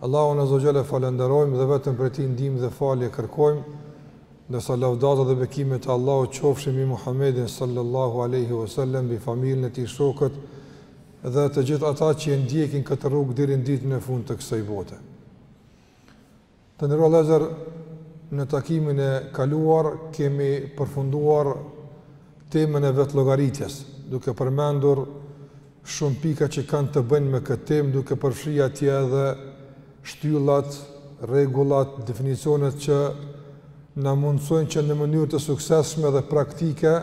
Allahun Azza wa Jalla e falënderojmë dhe vetëm prej Tij ndihmë dhe falje kërkojmë, ndërsa lavdata dhe bekimet e Allahut qofshin mbi Muhammedin sallallahu alejhi wa sallam, mbi familjen e tij, shokët dhe të gjithë ata që e ndjekin këtë rrugë deri në ditën e fundit të kësaj bote. Të nderuar vëllezër, në takimin e kaluar kemi përfunduar temën e vetëllogaritjes, duke përmendur Shumë pika që kanë të bëjnë me këtë temë, duke përfshirë atje edhe shtyllat, rregullat, definicionet që na mundësojnë që në mënyrë të suksesshme dhe praktike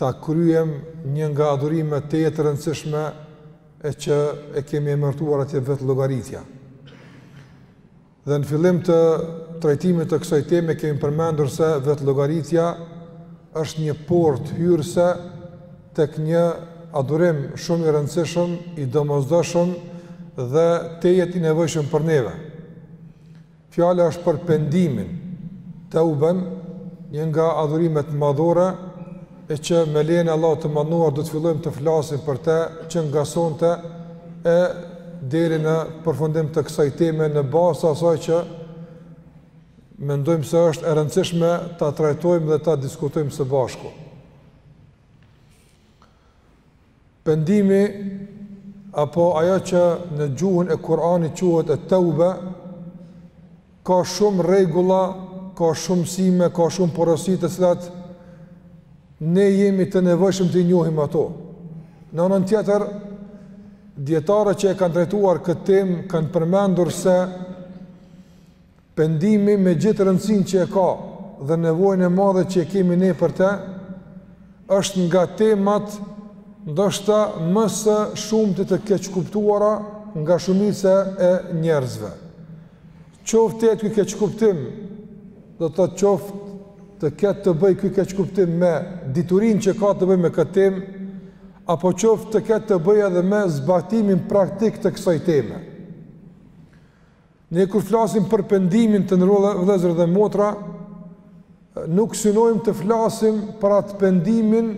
ta kryejmë një nga adhurimet tejet të rëndësishme e që e kemi emërtuar atje vetëllogaritja. Dhe në fillim të trajtimit të kësaj teme kemi përmendur se vetëllogaritja është një portë hyrëse tek një adhurim shumë i rëndësishëm, i domosdoshëm dhe tejet i nevojshëm për neve. Fjala është për pendimin, teuben, një nga adhurimet madhore, e që me lejen e Allahut të Madhëruar do të fillojmë të flasim për të që nga sonte e deri në përfundim të kësaj teme në bazë të asaj që mendojmë se është e rëndësishme ta trajtojmë dhe ta diskutojmë së bashku. Pendimi apo ajo që në gjuhën e Kur'anit quhet et-teube, ka shumë rregulla, ka shumë mësime, ka shumë porosi të cilat ne jemi të nevojshëm t'i njohim ato. Në anën tjetër, dijetarët që e kanë trajtuar këtë temë kanë përmendur se Pendimi me gjithë rëndësinë që e ka dhe nevojën e madhe që e kemi ne për të, është nga temat ndoshta më së shumti të keqkuptuara nga shumica e njerëzve. Qoftë të jetë ky keqkuptim, do të thotë qoftë të ketë të bëjë ky keqkuptim me diturinë që ka të bëjë me këtë temë, apo qoftë të ketë të bëjë edhe me zbatimin praktik të kësaj teme. Ne kur flasim për pendimin të nderuar vëllezër dhe motra, nuk synojmë të flasim për atë pendimin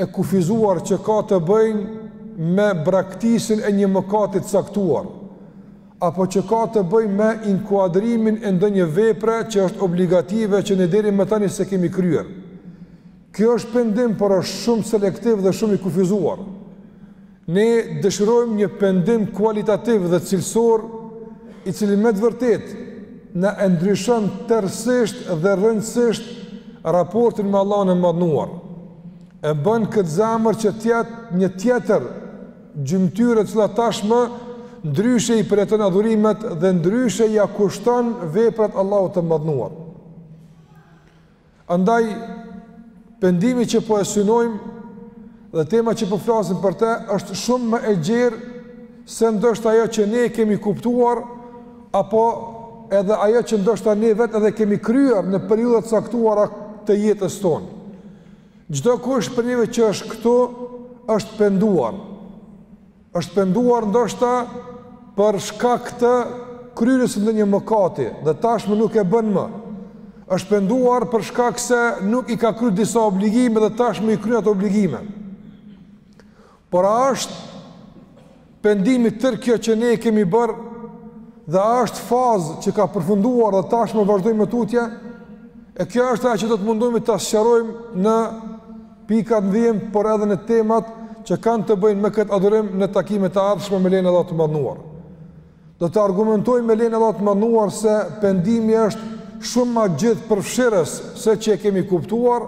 e kufizuar që ka të bëjnë me braktisjen e një mëkati të caktuar, apo që ka të bëjnë me inkuadrimin e ndonjë vepre që është obligative që ne deri më tani s'e kemi kryer. Kjo është pendim, por është shumë selektiv dhe shumë i kufizuar. Ne dëshirojmë një pendim kualitativ dhe cilësor, i cili me të vërtetë na e ndryshon tërësisht dhe rrënjësisht raportin me Allahun e Madhnuar. E bën këtë zemër që të jetë një tjetër gjymtyrë e cila tashmë ndryshe i përjeton adhurimet dhe ndryshe ia kushton veprat Allahut të Madhnuar. Andaj, pendimi që po e synojmë dhe tema që po flasim për të është shumë më e gjerë se ndoshta ajo që ne kemi kuptuar apo edhe ajo që ndoshta ne vetë edhe kemi kryer në periudha të caktuara të jetës tonë. Çdokush prej neve që është këtu është penduar. Është penduar ndoshta për shkak të kryerjes së ndonjë mëkati dhe tashmë nuk e bën më. Është penduar për shkak se nuk i ka kryer disa obligime dhe tashmë i kryen ato obligime. Por a është pendimi tërë kjo që ne kemi bërë dhe a është fazë që ka përfunduar dhe tashmë vazhdojmë më tutje? E kjo është ajo që do të mundohemi ta sqarojmë në Pikat në vijim por edhe në temat që kanë të bëjnë me këtë adhurim në takimet e ardhshme me lejen e Allahut të Madhnuar. Do të argumentojmë me lejen e Allahut të Madhnuar se pendimi është shumë ma gjithëpërfshirës se që e kemi kuptuar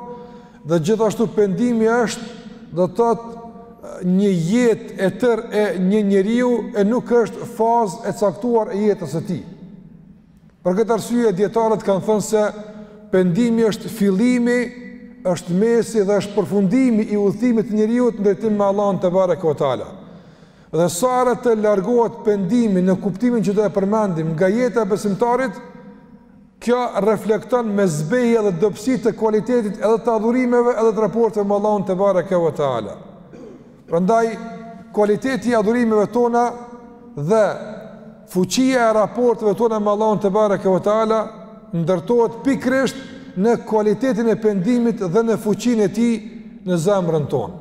dhe gjithashtu pendimi është do të thotë një jetë e tërë e një njeriu e nuk është fazë e caktuar e jetës së tij. Për këtë arsye dijetarët kanë thënë se pendimi është fillimi, është mesi dhe është përfundimi i udhëtimit të njeriut në drejtim me Allahun tebareke ve teala. Dhe sa herë të largohet pendimi në kuptimin që do e përmendim nga jeta e besimtarit, kjo reflekton me zbehje dhe dobësi të kualitetit edhe të adhurimeve edhe të raporteve me Allahun tebareke ve teala. Prandaj kualiteti i adhurimeve tona dhe fuqia e raporteve tona me Allahun tebareke ve teala ndërtohet pikërisht në kualitetin e pendimit dhe në fuqinë e tij në zemrën tonë.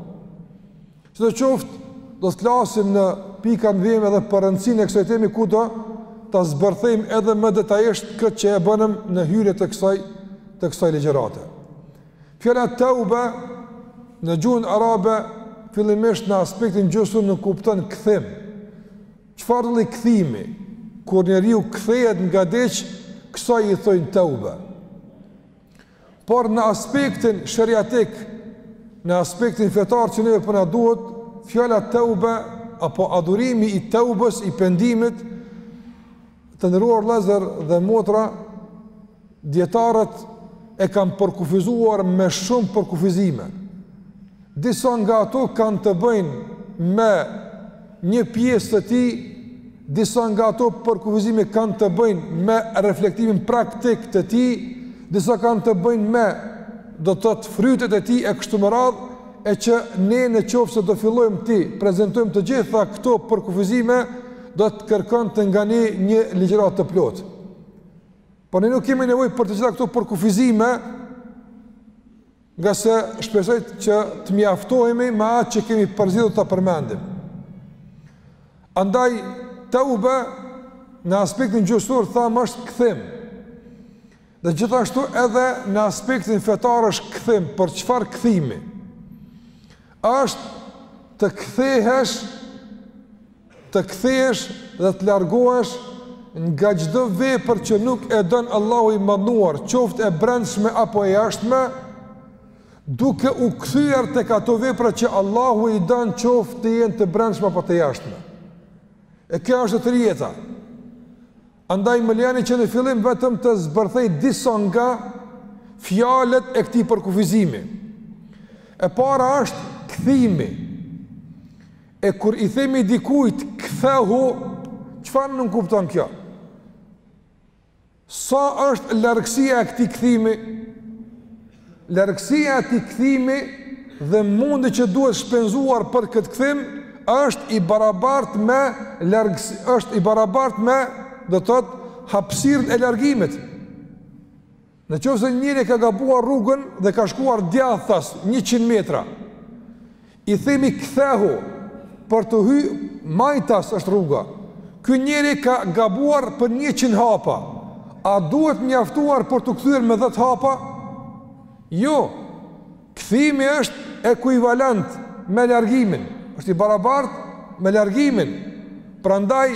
Sidoqoftë, do të flasim në pikat në vijim edhe për rëndësinë e kësaj teme ku do ta zbërthejmë edhe më detajisht këtë që e bënëm në hyrje të kësaj, të kësaj ligjërate. Fjala teube në gjuhën arabe fillimisht në aspektin gjuhësor nënkupton kthim. Çfarëdo lloj kthimi? Kur njeriu kthehet nga diç, kësaj i thonë teube. Por në aspektin sheriatik, në aspektin fetar që neve po na duhet, fjala teube apo adhurimi i teubes, i pendimit, Të nderuar vëllezër dhe motra, dijetarët e kanë përkufizuar me shumë përkufizime. Disa nga ato kanë të bëjnë me një pjesë të tij, disa nga ato përkufizime kanë të bëjnë me reflektimin praktik të tij, disa kanë të bëjnë me do të thotë frytet e tij e kështu me radhë, e që ne në qoftë se do fillojmë t'i prezantojmë të gjitha këto përkufizime, do të kërkonte nga ne një ligjëratë të plotë. Por ne nuk kemi nevojë për të gjitha këto përkufizime, ngase shpresoj që të mjaftohemi me atë që kemi përzgjedhur ta përmendim. Andaj, teube, në aspektin gjuhësor, thamë është kthim. Dhe gjithashtu edhe në aspektin fetar është kthim, për çfarë kthimi? është të kthehesh, të kthehesh dhe të largohesh nga çdo vepër që nuk e don Allahu i madhnuar, qoftë e brendshme apo e jashtme, duke u kthyer tek ato vepra që Allahu i don qoftë të jenë të brendshme apo të jashtme. E kjo është e drejta. Andaj më lejoni që në fillim vetëm të zbërthej disa nga fjalët e këtij përkufizimi. E para është kthimi. E kur i themi dikujt kthehu, çfarë nënkupton kjo? Sa është largësia e këtij kthimi? Largësia e këtij kthimi dhe mundi që duhet shpenzuar për këtë kthim është i barabartë me largs është i barabartë me do të thotë hapësirën e largimit. Në qoftë se njeriu ka gabuar rrugën dhe ka shkuar djathtas 100 metra, I themi kthehu për të hy majtas është rruga. Ky njeri ka gabuar për 100 hapa. A duhet mjaftuar për t'u kthyer me 10 hapa? Jo. Kthimi është ekuivalent me largimin, është i barabartë me largimin. Prandaj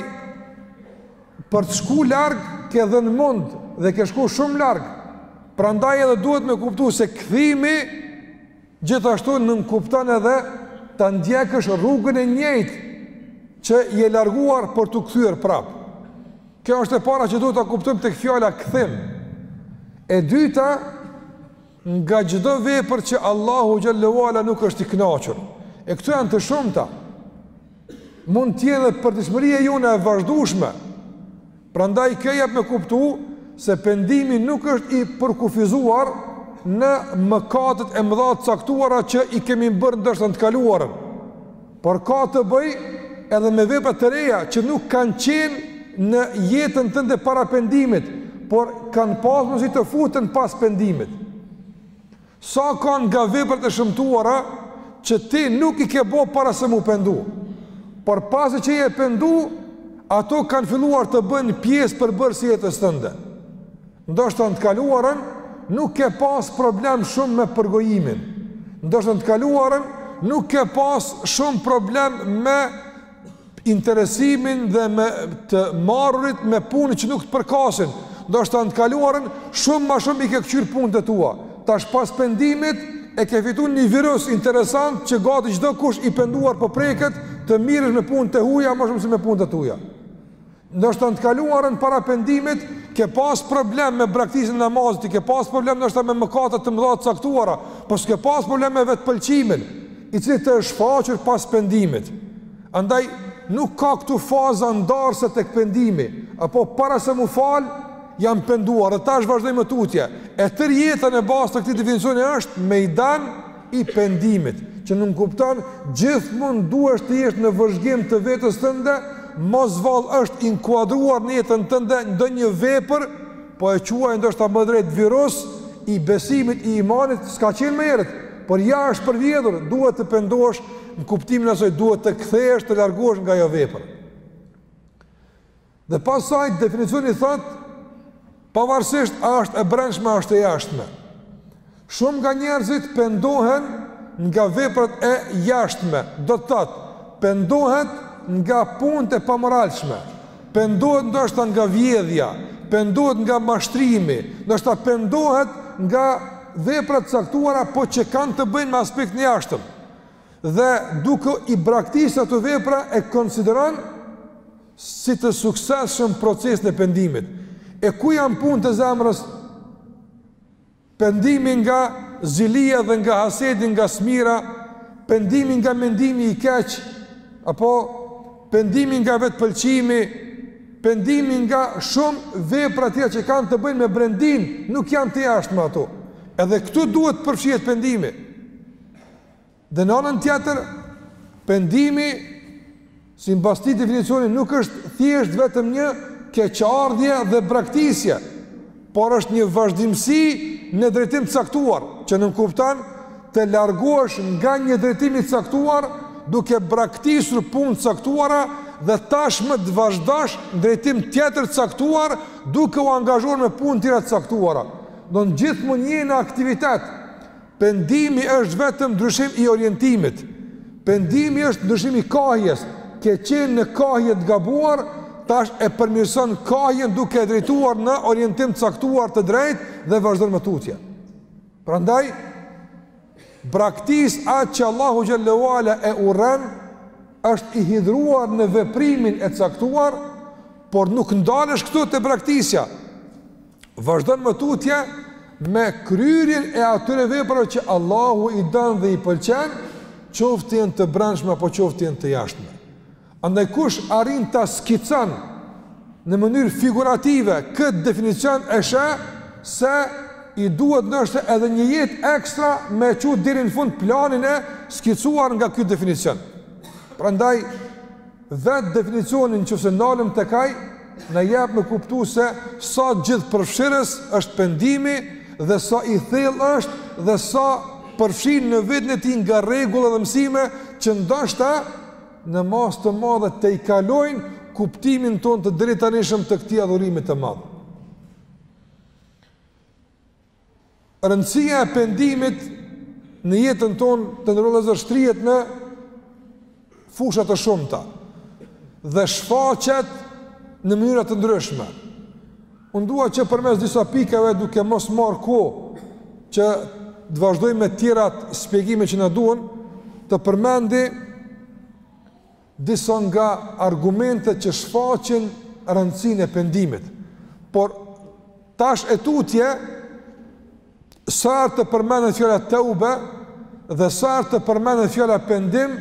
për të shku larg ke dhënë mund dhe ke shku shumë larg. Prandaj edhe duhet me kuptu se kthimi Gjithashtu nënkupton edhe ta ndjekësh rrugën e njëjtë që je larguar për t'u kthyer prapë. Kjo është e para që duhet ta kuptojmë tek fjala kthim. E dyta, nga çdo vepër që Allahu xhelle ue ala nuk është i kënaqur. E këto janë të shumta. Mund të jenë përditshmëria jona e vazhdueshme Prandaj kjo jep me kuptu se pendimi nuk është i përkufizuar në mëkatet e mëdha të caktuara që i kemi bërë ndoshta në të kaluarën, por ka të bëjë edhe me vepra të reja që nuk kanë qenë në jetën tënde para pendimit, por kanë pas mundësi të futen pas pendimit. Sa kanë nga veprat e shëmtuara që ti nuk i ke bo para se m'u pendu, por pasi që je pendu, ato kanë filluar të bëhen pjesë përbërëse e jetës tënde. Ndoshta në të kaluarën nuk ke pas problem shumë me përgojimin, ndoshta në të kaluarën nuk ke pas shumë problem me interesimin dhe me të marrit me punë që nuk të përkasin, ndoshta në të kaluarën, shumë ma shumë i ke këqyrë punët e tua, tash pas pendimit, e ke fitu një virus interesant që gati çdokush i penduar po preket të merresh me punët e huja, ma shumë se me punët e tuja. Ndoshta në të kaluarën para pendimit ke pas problem me braktisjen e namazit, ke pas problem ndoshta me mëkate të mëdha të caktuara, por s'ke pas problem me vetëpëlqimin, i cili të është shfaqur pas pendimit. Andaj nuk ka këtu faza ndarëse tek pendimi, apo para se m'u fal jam penduar dhe tash vazhdoj më tutje. E tërë jeta në bazë të këtij definicioni është mejdan i pendimit, që nënkupton gjithmonë duhesh të jesh në vëzhgim të vetes tënde, mos vallë është inkuadruar në jetën tënde ndonjë vepër, po e quaj ndoshta me drejt virus i besimit i imanit, s'ka qenë më herët, por ja është përvjedhur, duhet të pendohesh në kuptimin e asaj, duhet të kthehesh të largohesh nga ajo vepër. Dhe pastaj definicioni thotë pavarësisht a është e brendshme a është e jashtme. Shumë nga njerëzit pendohen nga veprat e jashtme, do të thotë pendohet nga punët e pamoralshme, pendohet ndoshta nga vjedhja, pendohet nga mashtrimi, ndoshta pendohet nga veprat e caktuara po që kanë të bëjnë me aspektin e jashtëm. Dhe duke i braktisë ato vepra e konsideron si të suksesshëm procesin e pendimit. E ku janë punët e zemrës? Pendimi nga zilia dhe nga hasedi nga smira, pendimi nga mendimi i keq, apo pendimi nga vetëpëlqimi, pendimi nga shumë vepra tjera që kanë të bëjnë me brendinë, nuk janë të jashtme ato. Edhe këtu duhet të përfshihet pendimi. Dhe në anën tjetër, pendimi simbas këtij definicioni nuk është thjesht vetëm një keqardhje dhe braktisje, por është një vazhdimësi në drejtim të caktuar, që nënkupton të largohesh nga një drejtim i caktuar duke braktisur punë të caktuara dhe tashmë të vazhdosh në drejtim tjetër të caktuar duke u angazhuar me punë tjera të caktuara. Domethënë gjithmonë në aktivitet, Pendimi është vetëm ndryshim i orientimit. Pendimi është ndryshim i kahjes. Ke qenë në kahje të gabuar, tash e përmirëson kahjen duke e drejtuar në orientim të caktuar të drejtë dhe vazhdon më tutje. Prandaj braktis atë që Allahu xhele ue ala e urren është i hidhruar në veprimin e caktuar, por nuk ndalesh këtu te braktisja. Vazhdon më tutje me kryerjen e atyre veprave që Allahu i don dhe i pëlqen, qoftë jenë të brendshme apo qoftë jenë të jashtme. Andaj kush arrin ta skicon në mënyrë figurative këtë definicion e sheh se i duhet ndoshta edhe një jetë ekstra me çu deri në fund planin e skicuar nga ky definicion. Prandaj, Vetë definicioni qoftë se ndalemi tek ai na jep me kuptu se sa gjithëpërfshirës është pendimi dhe sa i thellë është dhe sa përfshin në veten e tij nga rregulla dhe mësime që ndoshta në masë të madhe tejkalojnë kuptimin tonë të deritanishëm të këtij adhurimi të madh. Rëndësia e pendimit në jetën tonë të nderuar vëllezër shtrihet në fusha të shumta dhe shfaqet në mënyra të ndryshme. Unë dua që përmes disa pikave duke mos marr kohë që të vazhdoj me tjerat shpjegime që na duhen të përmendi disa nga argumentet që shfaqin rëndësinë e pendimit, por tash e tutje sa herë të përmendet fjala teube dhe sa herë të përmendet fjala pendim,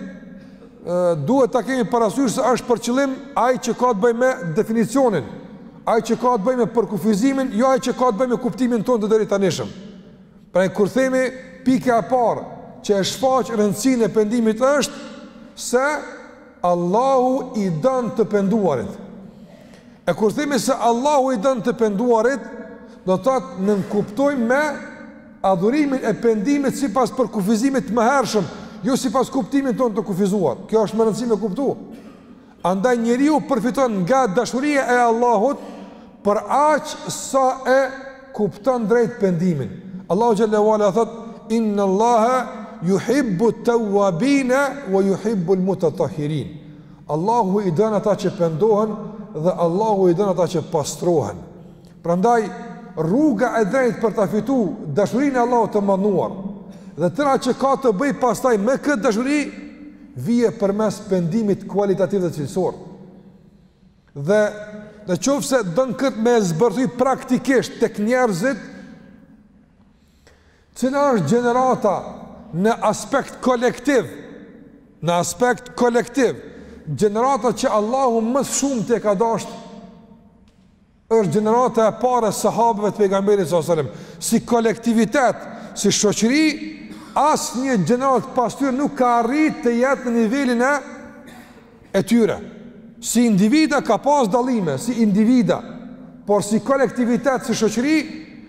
duhet ta kemi parasysh se është për qëllim ai që ka të bëjë me definicionin, ai që ka të bëjë me përkufizimin, jo ai që ka të bëjë me kuptimin tonë të deritanishëm. Pra kur themi pika e parë që e shfaq rëndësinë e pendimit është se Allahu i don të penduarit. E kur themi se Allahu i don të penduarit, do të thotë nënkuptojmë me adhurimin e pendimit sipas përkufizimit të më hershëm, jo sipas kuptimin tonë të kufizuar. Kjo është me rëndësi me kuptu. Andaj njeriu përfiton nga dashuria e Allahut për aq sa e kupton drejt pendimin. Allahu xhalla ue ala thotë inna Allaha yuhibbu at-tawwabin wa yuhibbu al-mutatahhirin. Allahu i don ata që pendohen dhe Allahu i don ata që pastrohen. Prandaj, rruga e drejtë për ta fituar dashurinë e Allahut të Madhëruar dhe tëra që ka të bëjë pastaj me këtë dashuri, vije përmes pendimit kualitativ dhe cilësor. Dhe në qoftë se don këtë me e zbërthy praktikisht tek njerëzit, cila është gjenerata në aspekt kolektiv, në aspekt kolektiv, gjenerata që Allahu më shumë e ka dashtë, është gjenerata e parë e sahabëve të pejgamberit s.a.s., si kolektivitet, si shoqëri, asnjë gjeneratë pas tyre nuk ka arrit të jetë në nivelin e e tyre. Si individa ka pas dallime, si individa, por si kolektivitet, si shoqëri,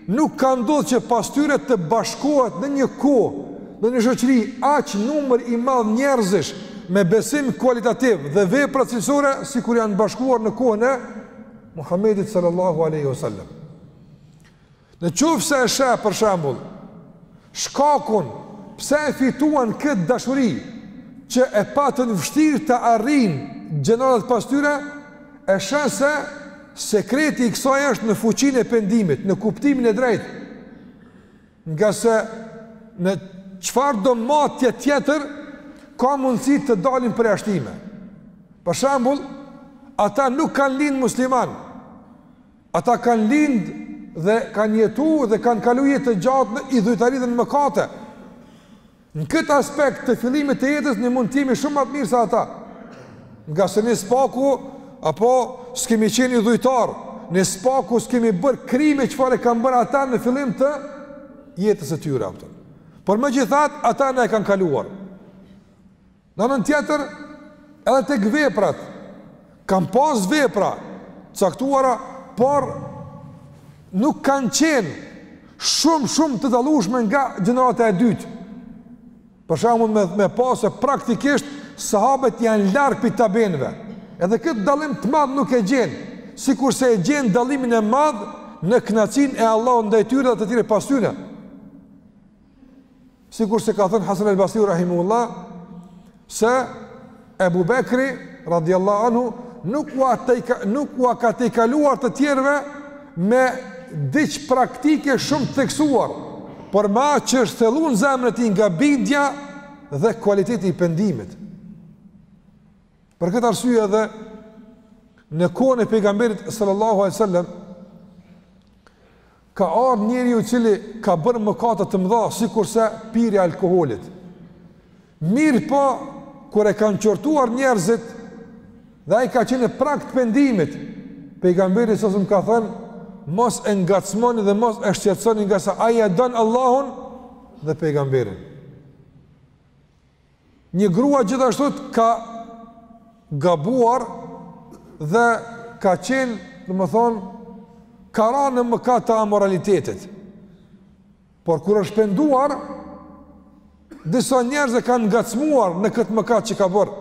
nuk ka ndodh që pas tyre të bashkohet në një kohë, në një shoqëri aq numër i madh njerëzish me besim kualitativ dhe vepra cilësore sikur janë bashkuar në kohën e Muhammedit sallallahu alaihi wasallam. Në qoftë se e sheh për shembull shkakun pse e fituan këtë dashuri që e patën vështirë ta arrijnë gjeneratat pas tyre, e sheh se sekreti i kësaj është në fuqinë e pendimit, në kuptimin e drejtë. Ngase në çfarëdo matje tjetër, ka mundësi të dalin përjashtime. Për shembull, ata nuk kanë lind musliman, ata kanë lind dhe kanë jetu dhe kanë kalu jetë të gjatë në idhujtari dhe në mëkate. Në këtë aspekt të fillimit të jetës ne mund të jemi shumë më të mirë se ata. Ngase ne s'paku apo s'kemi qenë idhujtarë, ne s'paku s'kemi bërë krime çfarë kanë bërë ata në fillim të jetës së tyre apo. Por megjithatë ata na e kanë kaluar. Në anën tjetër, edhe tek veprat kanë pas vepra t'caktuara, por nuk kanë qenë shumë shumë të dallueshme nga gjenerata e dytë. Për shembull me me pa se praktikisht sahabët janë larg pi tabiinëve. Edhe këtë dallim të madh nuk e gjen, sikurse e gjen dallimin e madh në kënaqësinë e Allahut ndaj tyre dhe të tjerëve pas tyre. Sikurse ka thënë Hasan el Basriu rahimehullah, se Ebu Bekri, radiallahu anhu, nuk ua, tejka, nuk ua ka tejkaluar të tjerëve me diç praktike shumë të theksuar, por me atë që është thellu n'zemër t'tij nga bindja dhe kualiteti i pendimit. Për këtë arsye edhe në kohën e pejgamberit sallallahu alajhi wasallam ka ardhur njeriu i cili ka bërë mëkate të mëdha sikurse pirja e alkoolit. Mirëpo kur e kanë qortuar njerëzit dhe ai ka qenë në prag të pendimit. Pejgamberi alejhi selam ka thënë mos e ngacmoni dhe mos e shqetësoni ngase ai e don Allahun dhe pejgamberin. Një grua gjithashtu ka gabuar dhe ka qenë, domethënë, ka ra në mëkat të amoralitetit. Por kur është penduar, disa njerëz e kanë ngacmuar në këtë mëkat që ka bërë.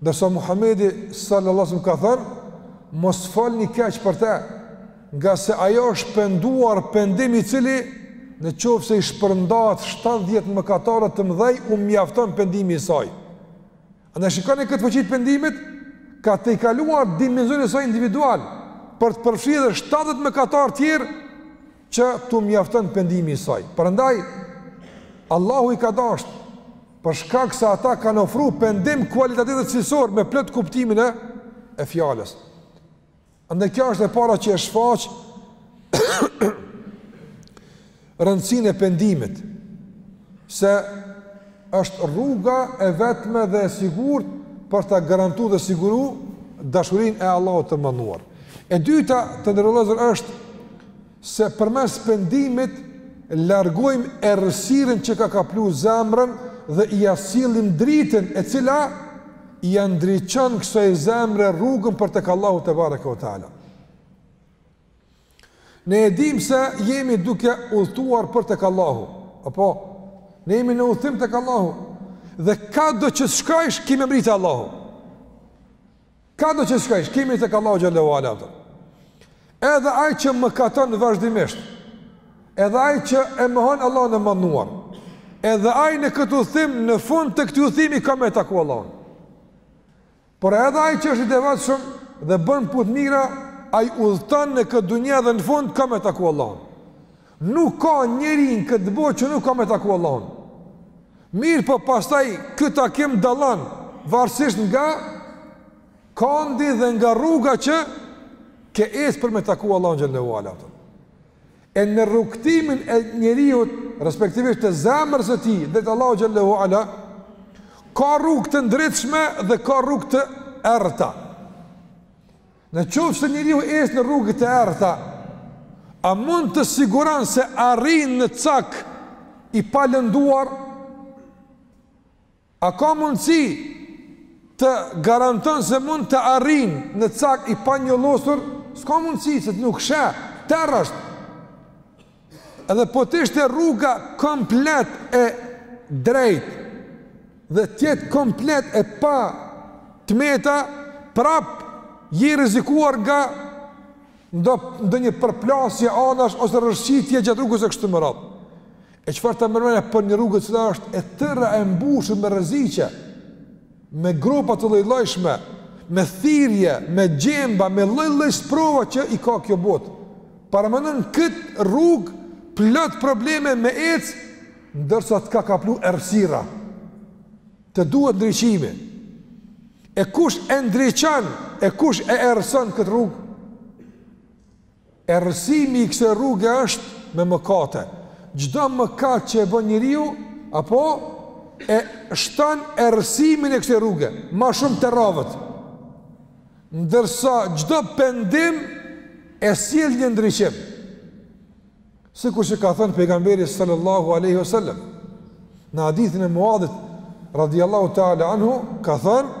Ndërsa Muhamedi sallallahu alaihi wasallam ka thënë, mos folni keq për të, ngase ajo është penduar pendim i cili në qoftë se i shpërndahet 70 mëkatarëve të mëdhenj u mjafton pendimi i saj. Andaj shikoni këtë fuqi të pendimit? Ka tejkaluar dimensionin e saj individual për të përfshirë 70 mëkatarë të tjerë që t'u mjafton pendimi i saj. Prandaj Allahu i ka dashtë për shkak se ata kanë ofruar pendim kualitativ dhe cilësor me plot kuptimin e fjalës. Andaj kjo është e para që e shfaq rëndësinë e pendimit se është rruga e vetme dhe e sigurt për ta garantuar dhe siguru dashurinë e Allahut të madhëruar. E dyta të nderuar vëllezër është Se përmes pendimit largojmë errësirën që ka kaplu zemrën dhe ia sillim dritën e cila ia ndriçon kësaj zemre rrugën për tek Allahu tebareke ve teala. Ne e dimë se jemi duke udhëtuar për tek Allahu, apo ne jemi në udhëtim tek Allahu dhe kado që shkojsh ki me mbrri te Allahu. Kado që shkojsh, ki me te Allahu xhele ue ala. Edhe ai që mëkaton vazhdimisht, edhe ai që e mohon Allahun e madhëruar, edhe ai në këtë udhëtim, në fund të këtij udhëtimi, ka me e taku Allahun. Por edhe ai që është i devotshëm, dhe bën punë të mira, ai udhëton në këtë dunja dhe në fund, ka me e taku Allahun. Nuk ka njeri në këtë botë që nuk ka me taku Allahun. Mirëpo pastaj ky takim dallon, varësisht nga kandi dhe nga rruga që ke ec për me taku Allahun xhele ue ala. E në rrugëtimin e njeriut, respektivisht të zemrës së tij, drejt Allahut xhele ue ala, ka rrugë të ndritshme dhe ka rrugë të errëta. Në qoftë se njeriu ecë në rrugë të errëta, a mund të siguron se arrin në cak i pa lënduar? A ka mundësi të garanton se mund të arrin në cak i panjollosur? S'ka mundësi, se ti nuk sheh, terr është. Edhe po të ishte rruga komplet e drejtë dhe të jetë komplet e pa të meta, prap je i rrezikuar nga ndo ndonjë përplasje anash ose rrëshqitje gjatë rrugës e kështu me radhë. E çfarë ta merr mendja për një rrugë e cila është e tëra e mbushur me rreziqe? me gropa të llojllojshme, me thirrje, me gjemba, me lloj-lloj sprova që i ka kjo botë. Paramenon këtë rrugë plot probleme me ec, ndërsa të ka kaplu errësira. Të duhet ndriçimi. E kush e ndriçon, e kush e errëson këtë rrugë? Errësimi i kësaj rruge është me mëkate. Çdo mëkat që e bën njeriu, apo e shton errësimin e kësaj rruge, ma shumë terr vjen. Ndërsa çdo pendim e sjell një ndriçim. Sikur që ka thënë pejgamberi sallallahu alaihi wasallam në hadithin e Muadhit radhiyallahu ta'ala anhu ka thënë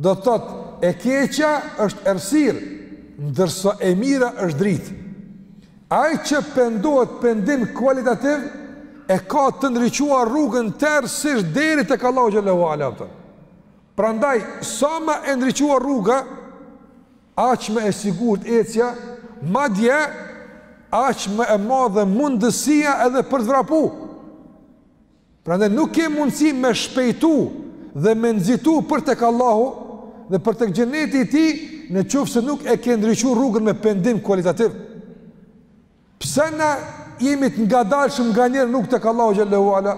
Do të thotë, e keqja është errësirë, ndërsa e mira është dritë. Ai që pendohet pendim kualitativ, e ka të ndriçuar rrugën tërësisht deri tek Allahu xhallahu ala. Prandaj sa më e ndriçuar rruga, aq më e sigurt ecja, madje aq më e madhe mundësia edhe për të vrapu. Prandaj nuk ke mundësi me shpejtu dhe me nxitu për tek Allahu dhe për tek xheneti i Tij në qoftë se nuk e ke ndriçuar rrugën me pendim kualitativ. Pse na jemi të ngadalshëm nganjëherë në rrugë tek Allahu xhallahu ala?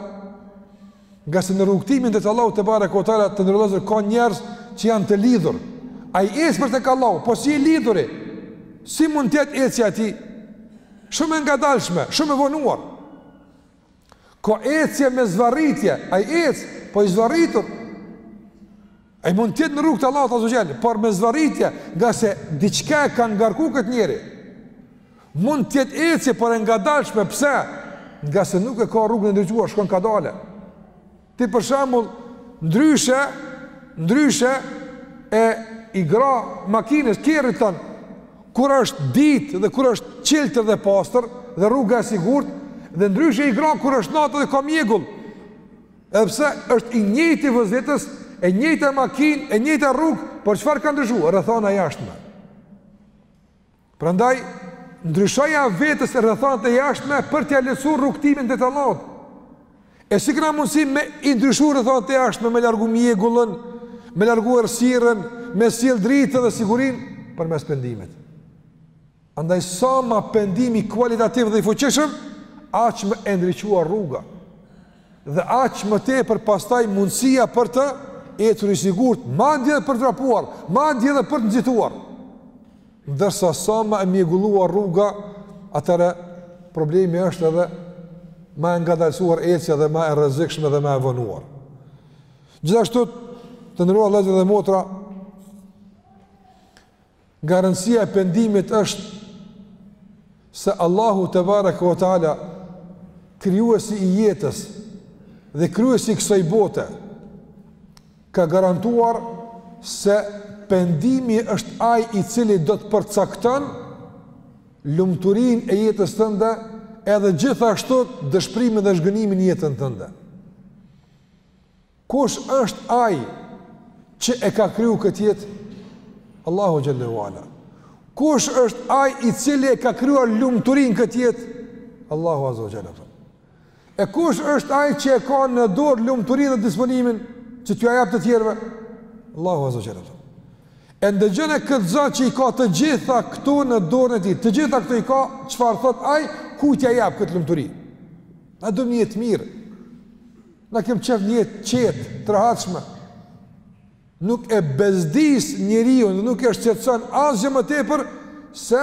Ngase në rrugëtimin drejt te Allahu tebareke ue teala të nderuar vëllezër ka njerëz që janë të lidhur. Ai ec për tek Allahu, po si i lidhuri, si mund të jetë ecja e tij, shumë e ngadalshme, shumë e vonuar. Ka ecje me zvarritje, ai ec, po i zvarritur. Ai mund të jetë në rrugë të Allahut azze ue xhel, por me zvarritje, ngase diçka e ka ngarku këtë njeri. Mund të jetë ecje, por e ngadalshme, pse? Ngase nuk e ka rrugën e ndriçuar, shkon kadale. Ti për shembull ndryshe ndryshe e i grah makinës kur e vozit kur është ditë dhe kur është qiltër dhe pastër dhe rruga e sigurt dhe ndryshe i grah kur është natë dhe ka mjegull. Edhe pse është i njëjti vozitës, e njëjta makinë, e njëjta rrugë, por çfarë ka ndryshuar? Rrethana e jashtme. Prandaj, ndryshoja vetes rrethanat e jashtme për t'ia lehtësuar rrugëtimin drejt Allahut. E si kena mundësi me i ndryshu rrethanat e jashtme, me largu mjegullën, me largu errësirën, me sjell dritën dhe sigurinë? Përmes pendimit. Andaj sa ma pendimi kualitativ dhe i fuqishëm, aq më e ndriçuar rruga. Dhe aq më tepër pastaj mundësia për të ecur i sigurt, madje edhe për të vrapuar, madje edhe për të nxituar. Ndërsa sa ma e mjegulluar rruga, atëherë problemi është edhe ma e ngadalësuar ecja dhe ma e rrezikshme dhe ma e vonuar. Gjithashtu, të nderuar vëllezër dhe motra, garancia e pendimit është se Allahu tebareke ve teala krijuesi i jetës dhe krijuesi i kësaj bote ka garantuar se pendimi është ai i cili do ta përcakton lumturinë e jetës tënde edhe gjithashtu dëshpërimin dhe zhgënjimin në jetën tënde. Kush është ai që e ka kriju këtë jetë? Allahu xhel-le ve ala. Kush është ai i cili e ka krijuar lumturinë në këtë jetë? Allahu azze ve xhel. E kush është ai që e ka në dorë lumturinë dhe disponimin që t'jua jap të tjerëve? Allahu azze ve xhel. E ndëgjone këtë Zot që i ka të gjitha këtu në dorën e tij. Të gjitha këtu i ka, çfarë thotë ai, kujt ia jap këtë lumturi? Na dum një jetë të mirë. Na kem qejf një jetë të qetë, të rahatshme. Nuk e bezdis njeriun dhe nuk e shqetëson asgjë më tepër se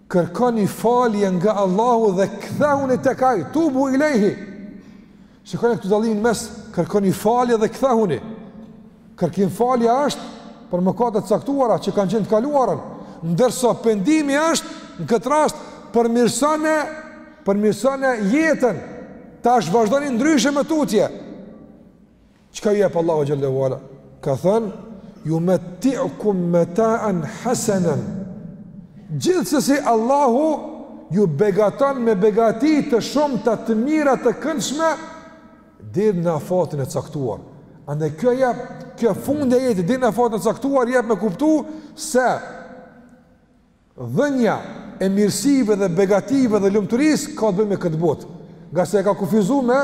Kërkoni falje nga Allahu dhe kthehuni tek Ai, tubu ilejhi. Shikone këtu dallimin mes kërkoni falje dhe kthehuni. Kërkimfalja është për mëkate të caktuara që kanë qenë në të kaluarën, ndërsa pendimi është në këtë rast përmirësone, përmirësone jetën. Tash vazhdoni ndryshe me tutje. Çka ju jep Allahu xhel-le ve ala? Ka thënë: "Jumetti'kum meta'an hasenen." Gjithsesi Allahu ju begaton me begati të shumta të mira të këndshme deri në afatin e caktuar. Andaj kjo jep, kjo fund ajeti deri në afatin e caktuar jep me kuptu se Dhënia e mirësive dhe begative dhe lumturisë ka të bëjë me këtë botë, ngase e ka kufizuar me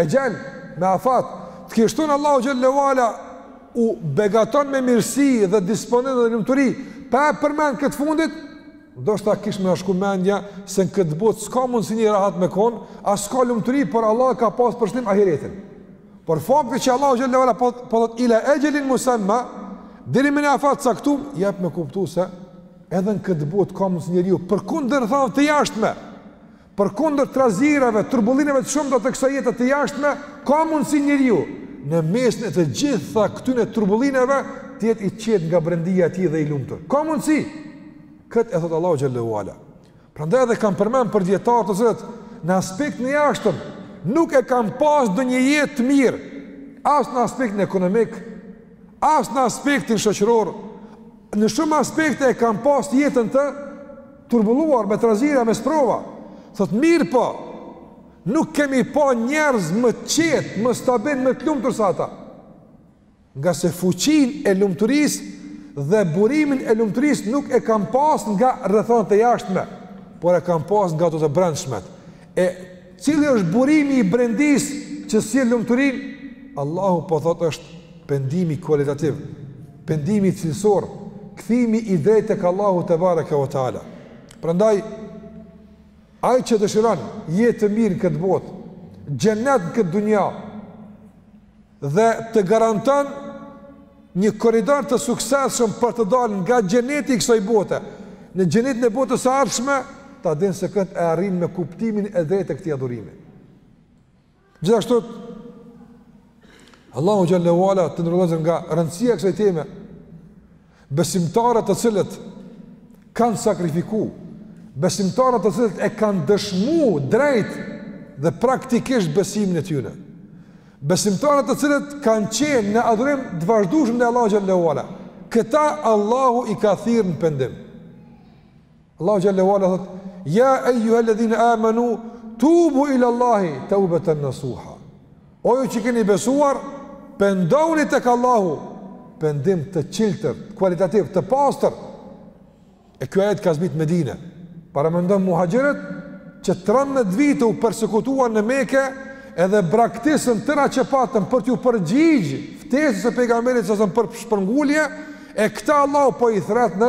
exhel, me afat. Të kish thënë Allahu xhelle uala u begaton me mirësi dhe disponim dhe lumturi, pa e përmend këtë fundit, ndoshta kish me shku mendja se në këtë botë s'ka mundësi njeri rahat me kon, as ka lumturi, por Allah ka pas për qëllim ahiretin. Por fakti që Allahu xhelle uala po thot ila exhelin musamma, deri me një afat caktum, jep me kuptu se edhe në këtë botë ka mundsi njeriu përkundër thanë të jashtme. Përkundër trazirave, turbullimeve të shumta të kësaj jete të jashtme, ka mundsi njeriu në mesin e të gjitha këtyre turbullimeve të jetë i qetë nga brendia e tij dhe i lumtur. Ka mundsi. Kët e thot Allahu xhelle uala. Prandaj edhe kam përmend për dietar të cilët në aspektin e jashtëm nuk e kan pas ndonjë jetë të mirë as në aspektin ekonomik as në aspektin shoqëror në shumë aspekte e kan pas jetën të turbulluar me trazira me sprova thot mirëpo nuk kemi pa njerëz më të qetë më stabil më të lumtur se ata Ngase fuqinë e lumturisë dhe burimin e lumturisë nuk e kanë pas nga rrethanat e jashtme, por e kanë pas nga ato të brendshmet. E cili është burimi i brendisë që sjell lumturinë? Allahu po thotë është pendimi kualitativ, pendimi cilësor, kthimi i drejtë tek Allahu te bareke ve teala. Prandaj ai që dëshiron jetë të mirë në këtë botë, xhenet në këtë dunja, Dhe të garanton një korridor të suksesshëm për të dalë nga xheneti i kësaj bote në xhenetin e botës së ardhshme, ta dinë se këtë e arrijnë me kuptimin e drejtë të këtij adhurimi. Gjithashtu Allahu xhelle uala të ndrojë nga rëndësia e kësaj teme. Besimtarët të cilët kanë sakrifiku, besimtarët të cilët e kanë dëshmu drejt dhe praktikisht besimin e tyre. Besimtarët të cilët kanë qenë në adhurim të vazhdushëm ndaj Allahut xhelle uala. Këta Allahu i ka thirr në pendim. Allahu xhelle uala thot: "Ya ayyuhalladhina amanu tubu ila Allahi tawbatan nasuha." O ju që keni besuar, pendohuni tek Allahu, pendim të çiltër, kualitativ të pastër. E ky ajet ka zbrit Medinë. Paramendoni muhaxhirët që 13 vite u persekutuan në Mekë edhe braktisën tëra çka patën për t'ju përgjigjë ftesës së pejgamberit salsem për shpërngulje e këta Allahu po i thret në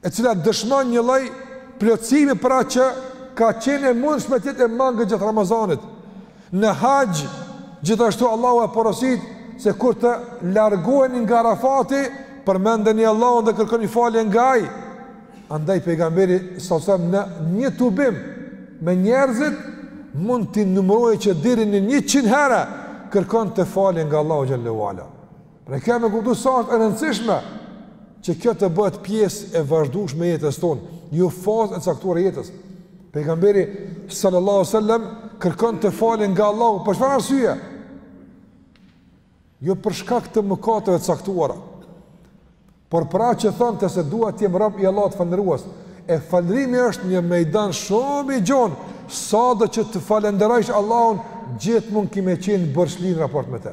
e cila dëshmon një lloj plotësimi për atë që ka qenë e mundshme të jetë e mangët gjatë Ramazanit. Në haxh, gjithashtu Allahu e porosit se kur të largoheni nga Arafati, përmendeni Allahun dhe kërkoni falje nga ai. Andaj pejgamberi sasem në një tubim me njerëzit, mund të numërojë që deri në njëqind herë, kërkonte falje nga Allahu xhalle ue ala. Pra kemi me kuptu sa është e rëndësishme që kjo të bëhet pjesë e vazhdueshme e jetës tonë, jo fazë e caktuar e jetës. Pejgamberi sallallahu alajhi wasallam kërkonte falje nga Allahu për çfarë arsye? Jo për shkak të mëkateve të caktuara. Por për atë që thoshte se dua të jem rob i Allahut falënderues, e falënderimi është një mejdan shumë i gjonë, sado që ta falënderojsh Allahun, gjithmonë ki me qenë borxhli në raport me te.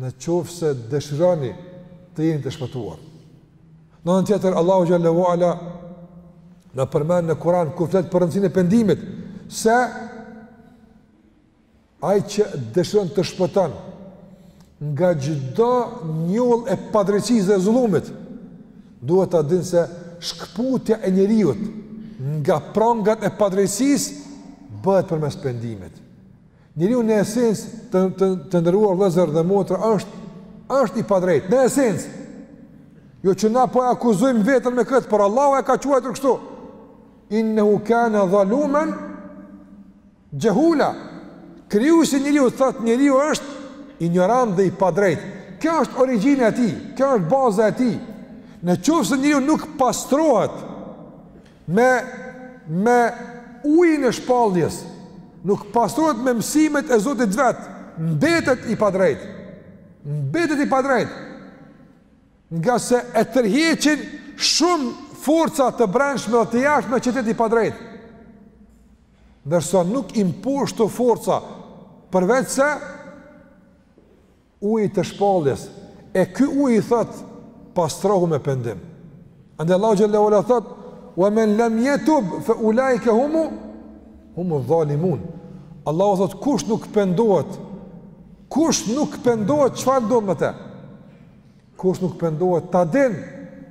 në qoftë se dëshironi të jeni të shpëtuar. Në anën tjetër Allahu xhalle ue ala na përmend në Kur'an kur flet për rëndësinë e pendimit se ai që dëshiron të shpëton nga çdo njollë e padrejtësisë dhe zullumit duhet ta dinë se shkëputja e njeriut nga prangat e padrejtësisë bëhet përmes pendimit. Njeriu në esencë, të, të, të nderuar vëllezër dhe motra, është, është i padrejtë, në esencë. Jo që na po e akuzojmë veten me këtë, por Allahu e ka quajtur kështu. Innehu kane dhalumen xhehula. Krijuesi i njeriut thotë njeriu është injorant dhe i padrejtë. Kjo është origjina e tij, kjo është baza e tij. Në qoftë se njeriu nuk pastrohet, Me me ujin e shpalljes, nuk pastrohet me mësimet e Zotit të vet, mbetet i padrejtë. Mbetet i padrejtë. Ngase e tërheqin shumë forca të brendshme dhe të jashtme që të jetë i padrejtë. Ndërsa nuk i mposht këto forca, përveç se Ujit të shpalljes, e ky ujë i thotë, pastrohu me pendim. Andaj Allahu xhalle ue ala thotë, wa men lem jetub, fe ulaike humu, humu dhalimun. Allahu thotë, kush nuk pendohet, kush nuk pendohet, çfarë do me të? Kush nuk pendohet, ta din,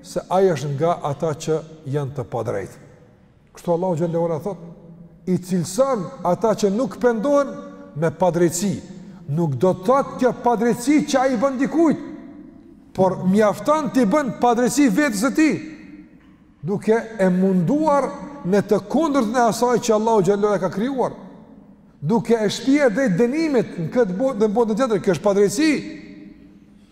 se ai është nga ata që janë të padrejtë. Kështu Allahu xhalle ue ala thotë, i cilëson ata që nuk pendohen me padrejtësi. Nuk do të thotë kjo padrejtësi që ai i bën dikujt, por mjafton t'i bën padrejtësi vetes së tij, duke e munduar në të kundërtën e asaj që Allahu xhalle ue ala e ka krijuar, duke e shpie drejt dënimit në këtë botë dhe në botën tjetër, kjo është padrejtësi.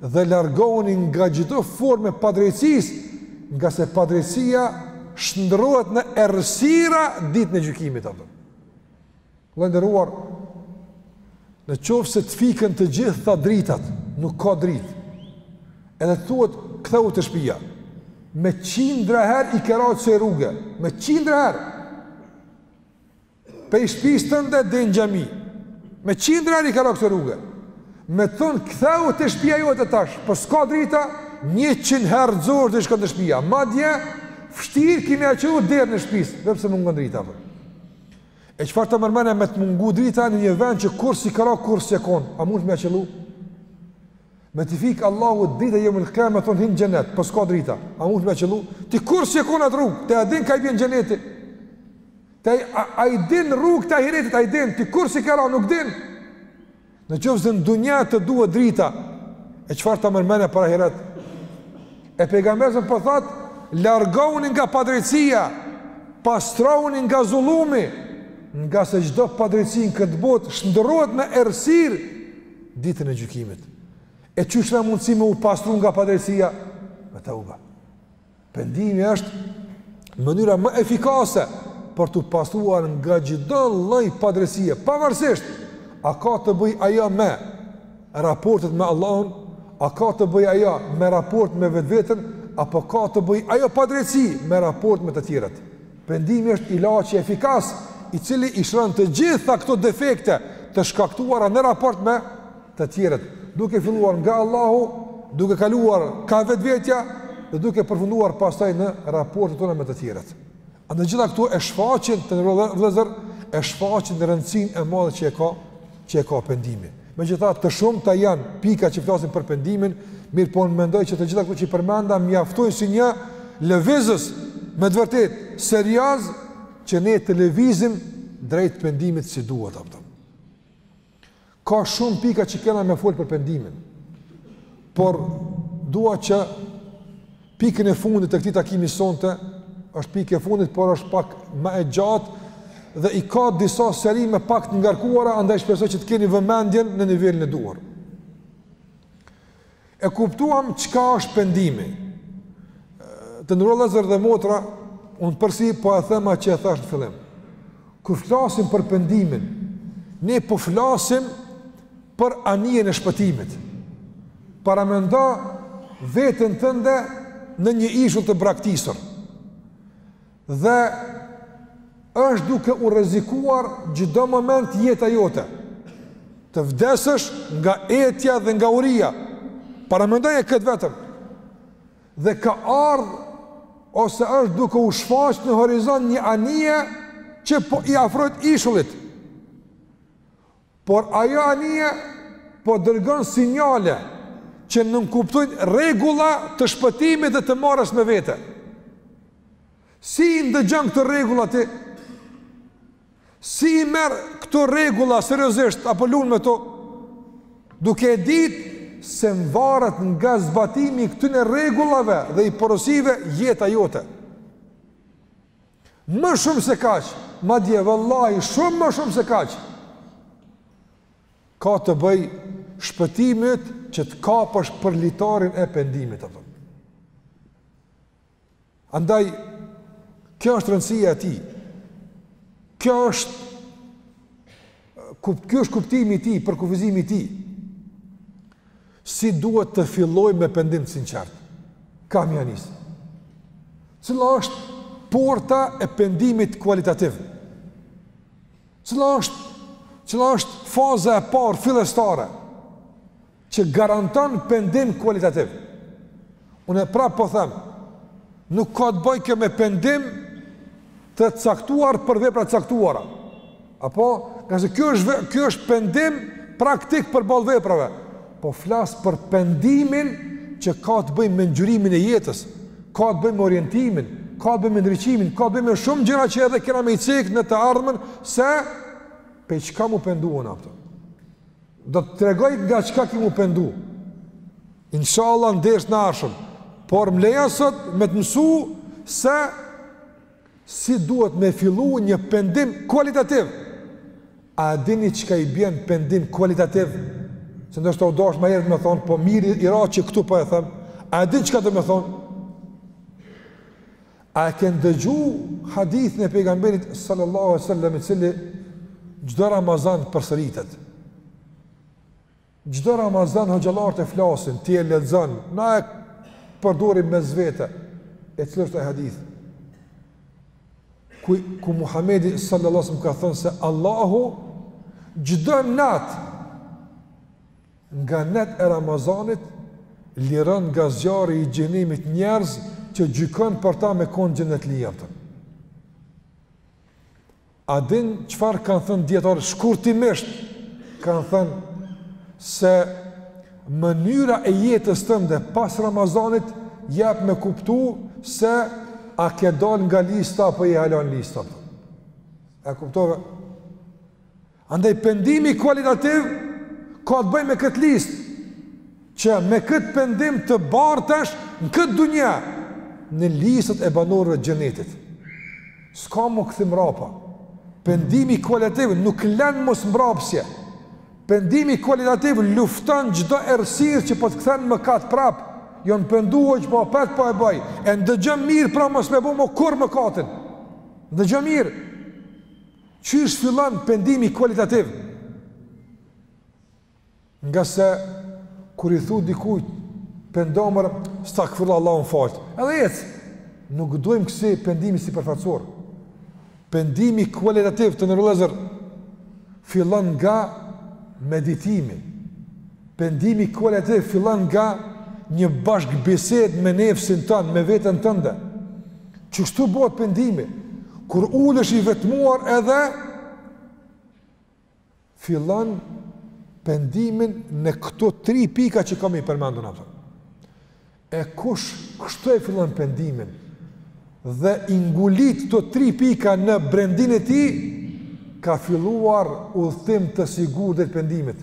dhe largohuni nga çdo formë e padrejtësisë, ngase padrejtësia shndërrohet në errësira ditën e gjykimit ato. Vëlla i nderuar, në qoftë se të fikën të gjitha dritat, nuk ka dritë. Edhe thuhet ktheu te shpija. Me qindra herë i ke ra asaj rruge, me qindra herë. Pej shpisë tënde deri n xhami Me qindra herë i ke ra asaj rruge Me të thonë ktheu te shpia jote tash Po s'ka drita Njëqind herë zor të shkon te shpia Madje Vështirë ki me e qëllu derën e shpisë Edhe pse mungon drita po. E çfarë ta merr menja me të mungu drita Në një vend që kurrë s'i ke ra kurrë s'je kon A mundesh me qëllu Me të fik Allahu dritat edhe me të thonë hin në xhenet Po s'ka drita A mundesh me qëllu Ti kurrë s'je kon n'atë rrugë Ti a din ka i bjen xheneti Ti a i din rrugët e ahiretit, a i din, ti kurrë s'i ke ra, nuk din. Në qoftë se në dunja të duhet drita, e çfarë ta merr menja për ahiret? E pejgamberi a.s. po thotë, largohuni nga padrejtësia, pastrohuni nga zullumi, ngase çdo padrejtësi në këtë botë shndërrohet në errësirë, ditën e gjykimit. E qysh ka mundësi me u pastru nga padrejtësia? Me teube. Pendimi është mënyra më efikase për t'u pastruar nga çdo lloj padrejtësie, pavarësisht, a ka të bëjë ajo me raportet me Allahun, a ka të bëjë ajo me raport me vetveten, apo ka të bëjë ajo padrejtësi me raport me të tjerët. Pendimi është ilaçi efikas, i cili i shëron të gjitha këto defekte të shkaktuara në raport me të tjerët, duke filluar nga Allahu, duke kaluar ka vetvetja dhe duke përfunduar pastaj në raportet tona me të tjerët. Andaj gjitha këto e shfaqin të vëllezër, e shfaqin rëndësinë e madhe që e ka, që e ka pendimi. Megjithatë, të shumta janë pika që flasin për pendimin, mirë po mendoj që të gjitha këto që përmenda mjaftojnë si një lëvizës me të vërtetë serioz që ne të lëvizim drejt pendimit si duhet ato. Ka shumë pika që kena me folë për pendimin, por dua që pikën e fundit të këtij takimi sonte, është pikë e fundit, por është pak më e gjatë, dhe i ka disa seri me pak të ngarkuara, andaj shpresoj që të keni vëmendjen në nivelin e duhur. E kuptuam çka është pendimi. Të nderuar vëllezër dhe motra, unë përsëri po e them atë që e thashë në fillim. Kur flasim për pendimin, ne po flasim për anijen e shpëtimit. Paramendo veten tënde në një ishull të braktisur. Dhe është duke u rrezikuar çdo moment jeta jote. Të vdesësh nga etja dhe nga uria. Paramendoje këtë vetëm. Dhe ka ardhë ose është duke u shfaqë në horizont një anije që po i afrohet ishullit. Por ajo anije po dërgon sinjale që nënkuptojnë rregulla të shpëtimit dhe të marrjes me vete. Si i ndëgjon këto rregulla ti? Si i merr këto rregulla seriozisht apo lun me to? Duke e ditë se mvaret nga zbatimi i këtyre rregullave dhe i porosive jeta jote. Më shumë se kaq, madje vallahi shumë më shumë se kaq. Ka të bëj shpëtimi yt që të kapësh për litarin e pendimit apo. Andaj kjo është rëndësia e tij. Kjo është kup ky është kuptimi i tij, përkufizimi i tij. Si duhet të fillojmë me pendim të sinqertë? Ka m'ja nisë. Cila është porta e pendimit kualitativ? Cila është cila është faza e parë fillestare që garanton pendim kualitativ? Unë prapë po them, nuk ka të bëjë kjo me pendim të caktuar për vepra caktuara. Apo, ngase kjo është, kjo është pendim praktik përballë veprave. Po flas për pendimin që ka të bëjë me ngjyrimin e jetës, ka të bëjë me orientimin, ka të bëjë me ndryqimin, ka të bëjë me shumë gjëra që edhe kena me i cekë në të ardhmen, se pej çka m'u pendu apo. Do të tregoj nga çka ki m'u pendu. Inshallah n'dersin e ardhshëm. Por më lejo sot me të mësu se si duhet me fillu një pendim kualitativ. A e dini çka i bjen pendim kualitativ? Se ndoshta u dasht ma herët me thonë, po mirë i ra që këtu po e them. A e dini çka do me thonë? A e ke ndëgju hadithin e pejgamberit sallallahu alaihi wasallam i cili çdo Ramazan përsëritet. Çdo Ramazan hoxhallarët e flasin, ti e lexon, na e përdorim mes vete. E cili është ai hadith? Ku ku Muhamedi sallallahu alaihi wasallam ka thënë se Allahu çdo nat Nga net e Ramazanit liron nga zjarri i xhenemit njerëz që gjykon për ta me kon xhenete të lartën. A din çfarë kanë thënë dijetarët shkurtimisht, kanë thënë se mënyra e jetës tënde pas Ramazanit jep me kuptu se a ke dal nga lista apo je hala n'listë. E kuptove? Andaj pendimi kualitativ ka të bëjë me këtë listë, që me këtë pendim të bartesh në këtë dunja, në listat e banorëve t'xhenetit. S'ka mo kthim mbrapa. Pendimi kualitativ nuk len zmbrapsje. Pendimi kualitativ lufton çdo errësirë që po të kthen n'mëkat prapë. Jo u penduhe që opet po e bëj. E ndëgjo mirë pra mos me bo mo kurrë mëkatin. Ndëgjo mirë. Qysh fillon pendimi kualitativ? Ngase, kur i thu dikujt, pendohu more, estagfirullah Allahu na falt, edhe ec, nuk dojmë kësi pendimi sipërfaqësor. Pendimi kualitativ të nderuar vëllezër, fillon nga meditimi. Pendimi kualitativ fillon nga një bashkëbisedë me nefsin tënd, me veten tënde. Qeshtu bëhet pendimi, kur ulesh i vetmuar edhe, fillon pendimin në këto tri pika që kam me i përmend unë ato, e kush kështu e fillon pendimin dhe i ngulit këto tri pika në brendinë e tij ka filluar udhëtim të sigurt të pendimit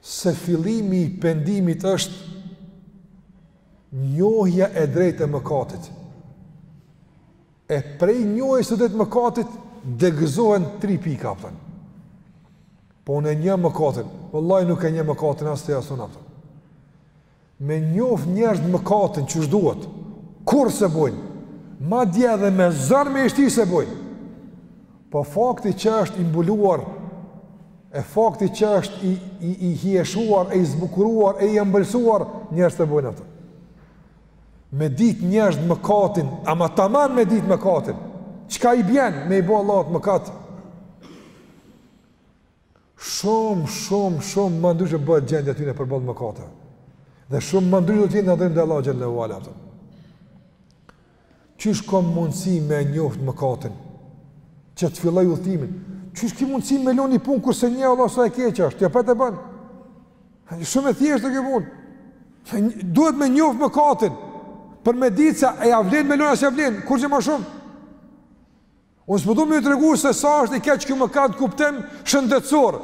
se fillimi i pendimit është njohja e drejtë e mëkatit. E prej njohjes së drejtë t'mëkatit degëzohen tri pika, a kupton. Po unë e njoh mëkatin, vëllai nuk e njeh mëkatin as ti as unë, a kupton. Me njoft njerëzit mëkatin qysh duhet, kurrë s'e bojn. Madje edhe me zor me i shti s'e bojn. Po fakti që është i mbuluar e fakti që është i i i hijeshuar e i zbukuruar e i ëmbëlsuar njerëzit e bojn atë. Me dit njerëzit mëkatin, ama taman me dit mëkatin. Çka i bjen me i bo Allahut mëkat? Shumë, shumë, shumë ma ndryshe bëhet gjendja e tyne përballë mëkateve. Dhe shumë ma ndryshe do t'jenë në adhurim t'Allahut Xhel-le ve Ala. Qysh kom mundësi me njoftë mëkatin, që të filloj udhëtimin. Qysh ki mundësi me lon ni punë, kur s'e njeh vallah sa e keqë është, ja opet e ban. Shumë e thjeshtë kjo punë. Duhet me njoftë mëkatin, për me ditë se a ia vlen me e lon a s'ia vlen, kurrgjë ma shumë. Unë s'po du me ju tregu se sa është i keq ky mëkat në kuptim shëndetësor,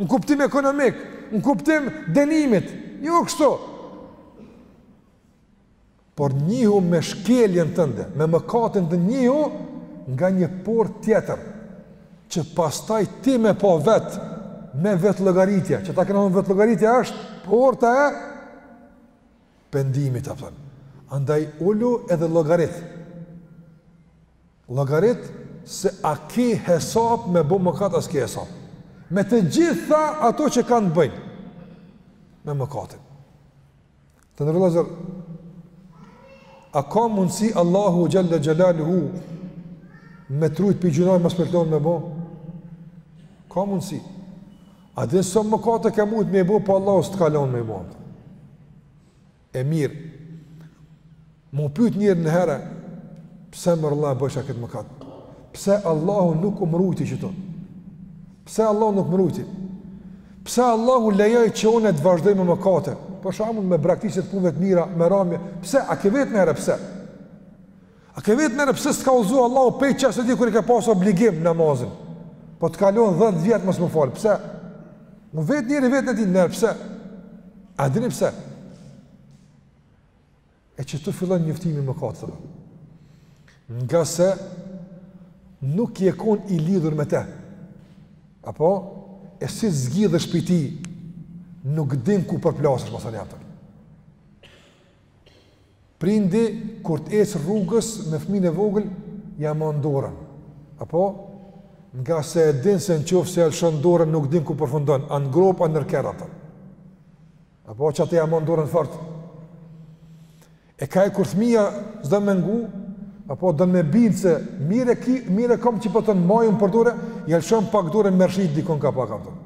në kuptim ekonomik, në kuptim të dënimit. Jo kështu. Por njihu me shkeljen tënde, me mëkatin tënd njihu nga një portë tjetër që pastaj ti me bo vet me vetëllogaritje, që ta kena thon vetëllogaritje është porta e pendimit a p'ton. Andaj ulu edhe llogarit. Llogarit se a ke hesap me bo mëkat a s'ke hesap. Me të gjitha ato që kanë të bëjnë me mëkatin. Të nderuar vllazër, a ka mundësi Allahu Xhelle Xhelaluhu me t'rujt pi gjynahit mos me t'lon me bo? Ka mundësi. A e din sa mëkate ke mujt me i bo, po Allahu s'të ka lon me i bo. E mirë, m'u pyt njeri nëherë, pse more vlla e bojsha këtë mëkat? Pse Allahu nuk më rujti qëtu? Pse Allahu nuk më rujti? Pse Allahu lejoj që unë të vazhdoj me mëkate? Për shembull me braktisje të punëve të mira, me ramje, pse? A ke vet nëherë, pse? A ke vet nëherë pse s't'ka udhzu Allahu pej qasaj dite kur e ke pasë obligim namazin? Po të ka lonë dhjetë vjet mos me u falë, pse? Me vet njeri veten e tij nëherë, pse? A dini pse? E qëtu fillon njoftimi i mëkateve. Nga se nuk je kon i lidhur me te. Apo? E si të zgjidhesh pij tij, nuk din ku përplasesh masanej Prindi kur të ecë rrugës me fëmijën e vogël ja mon dorën apo nga se e din se në qofë se ja lëshon dorën nuk din ku përfundon a në gropë a nën kerr a p'ton apo qatë ja mon dorën fort e kaj kur fëmija s'don me ngu apo do me bindë se mirë, ki, mirë e kom që po ta maj për dore ja lëshon pak dorën me rrëshqit dikun ka pak a p'ton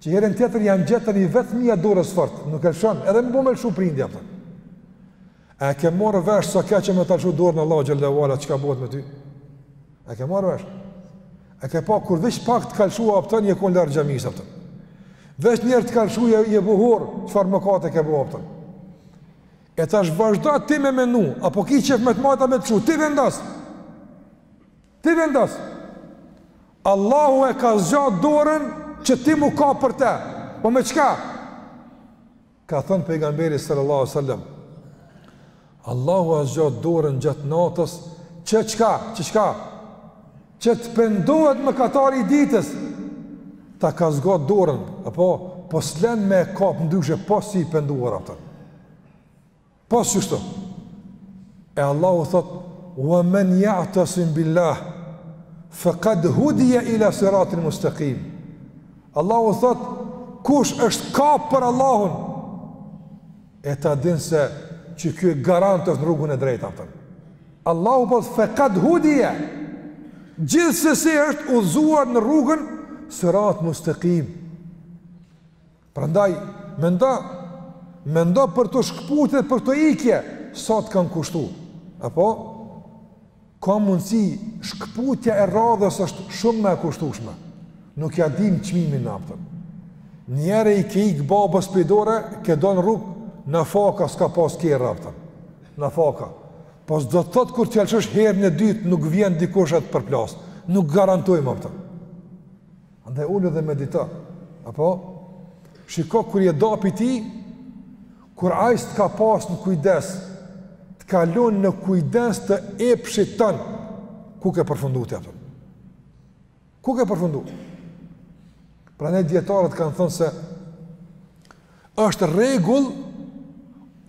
Që herën tjetër i ngjitet tani vetë fmija dorës fort, nuk e lëshon, edhe me bo me lëshu prindi, a p'ton. A e ke marrë vesh sa keq me ta lëshu dorën Allah Xhelle ve Ala, çka bëhet me ty? A e ke marrë vesh? A ke pa kur veç pak të ka lëshu a p'ton, je konë larg xhamisë a p'ton. Veç njerë të ka lëshu, je bo hor, çfarë mëkate ke bo a p'ton. E tash vazhdo ti me menu, a po ki qef me të majt a me të lshu, ti vendos. Ti vendos. Allahu e ka zgjatë dorën që ti m'u kap për te. Po me çka? Ka thënë pejgamberi sallallahu sallam. Allahu e zgjatë dorën gjatë natës që çka? Që çka? Që të pendohet mëkatari i ditës. Ta ka zgjatë dorën. Apo, po s't'len me e kapë ndryshe, po si i penduar a p'ton. Po si kështu? E Allahu thot: "Wa man ya'tasim billah faqad hudiya ila siratin mustaqim." Allahu thot: "Kush është kap për Allahun?" E ta din se që ky garant është në rrugën e drejtë, a kupton. Allahu po faqad hudiya. Gjithsesi është udhëzuar në rrugën sirat mustaqim. Prandaj, mendo, mendo për këto shkëputje, për këto ikje, sa të kanë kushtu. Apo, ka mundësi shkëputja e radhës është shumë më e kushtushme. Nuk ia dimë çmimin, a kupton. Njëherë i ke ikë babës prej dore, ke dalë n'rrugë, nafaka s'ka pas kerr, a kupton. Nafaka. Po s'do të thotë kur t'ia lëshosh herën e dytë, nuk vjen dikush e të përplas. Nuk garantojmë, a kupton. Andaj ulu dhe medito. Apo shiko kur je da prej tij, kur ai s'të ka pas në kujdes, të ka lon në kujdes të epshit tënd. Ku ke përfunduar ti, a kupton? Ku ke përfunduar? Prandaj dijetarët kanë thënë se Është rregull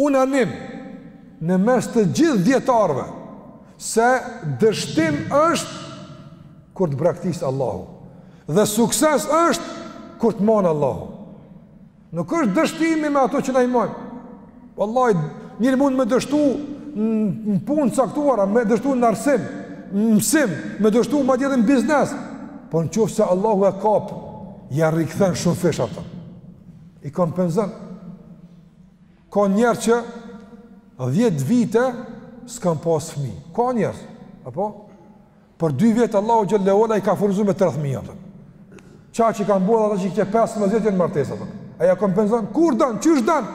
unanim në mes të gjithë dijetarëve se dështim është kur të braktis Allahu dhe sukses është kur të mban Allahu. Nuk është dështimi me ato që na i mendojmë. Wallahi, njeri mund me dështu në punë të caktuara, me dështu në arsim, në mësim, me dështu madje edhe n'biznes, po në qoftë se Allahu e kap, ia rikthen shumëfish ato. i kompenzon. Ka njerëz që 10 vite s'kanë pas fmi. Ka njerëz, apo? Për 2 vjet Allahu xhele ue ala i ka furnizu me 3 fmi, a kupton. Qa që i kanë bo ata që qe 15 vjet janë n'martesë, a kupton. A ia kompenzon? Kur don? Qysh don?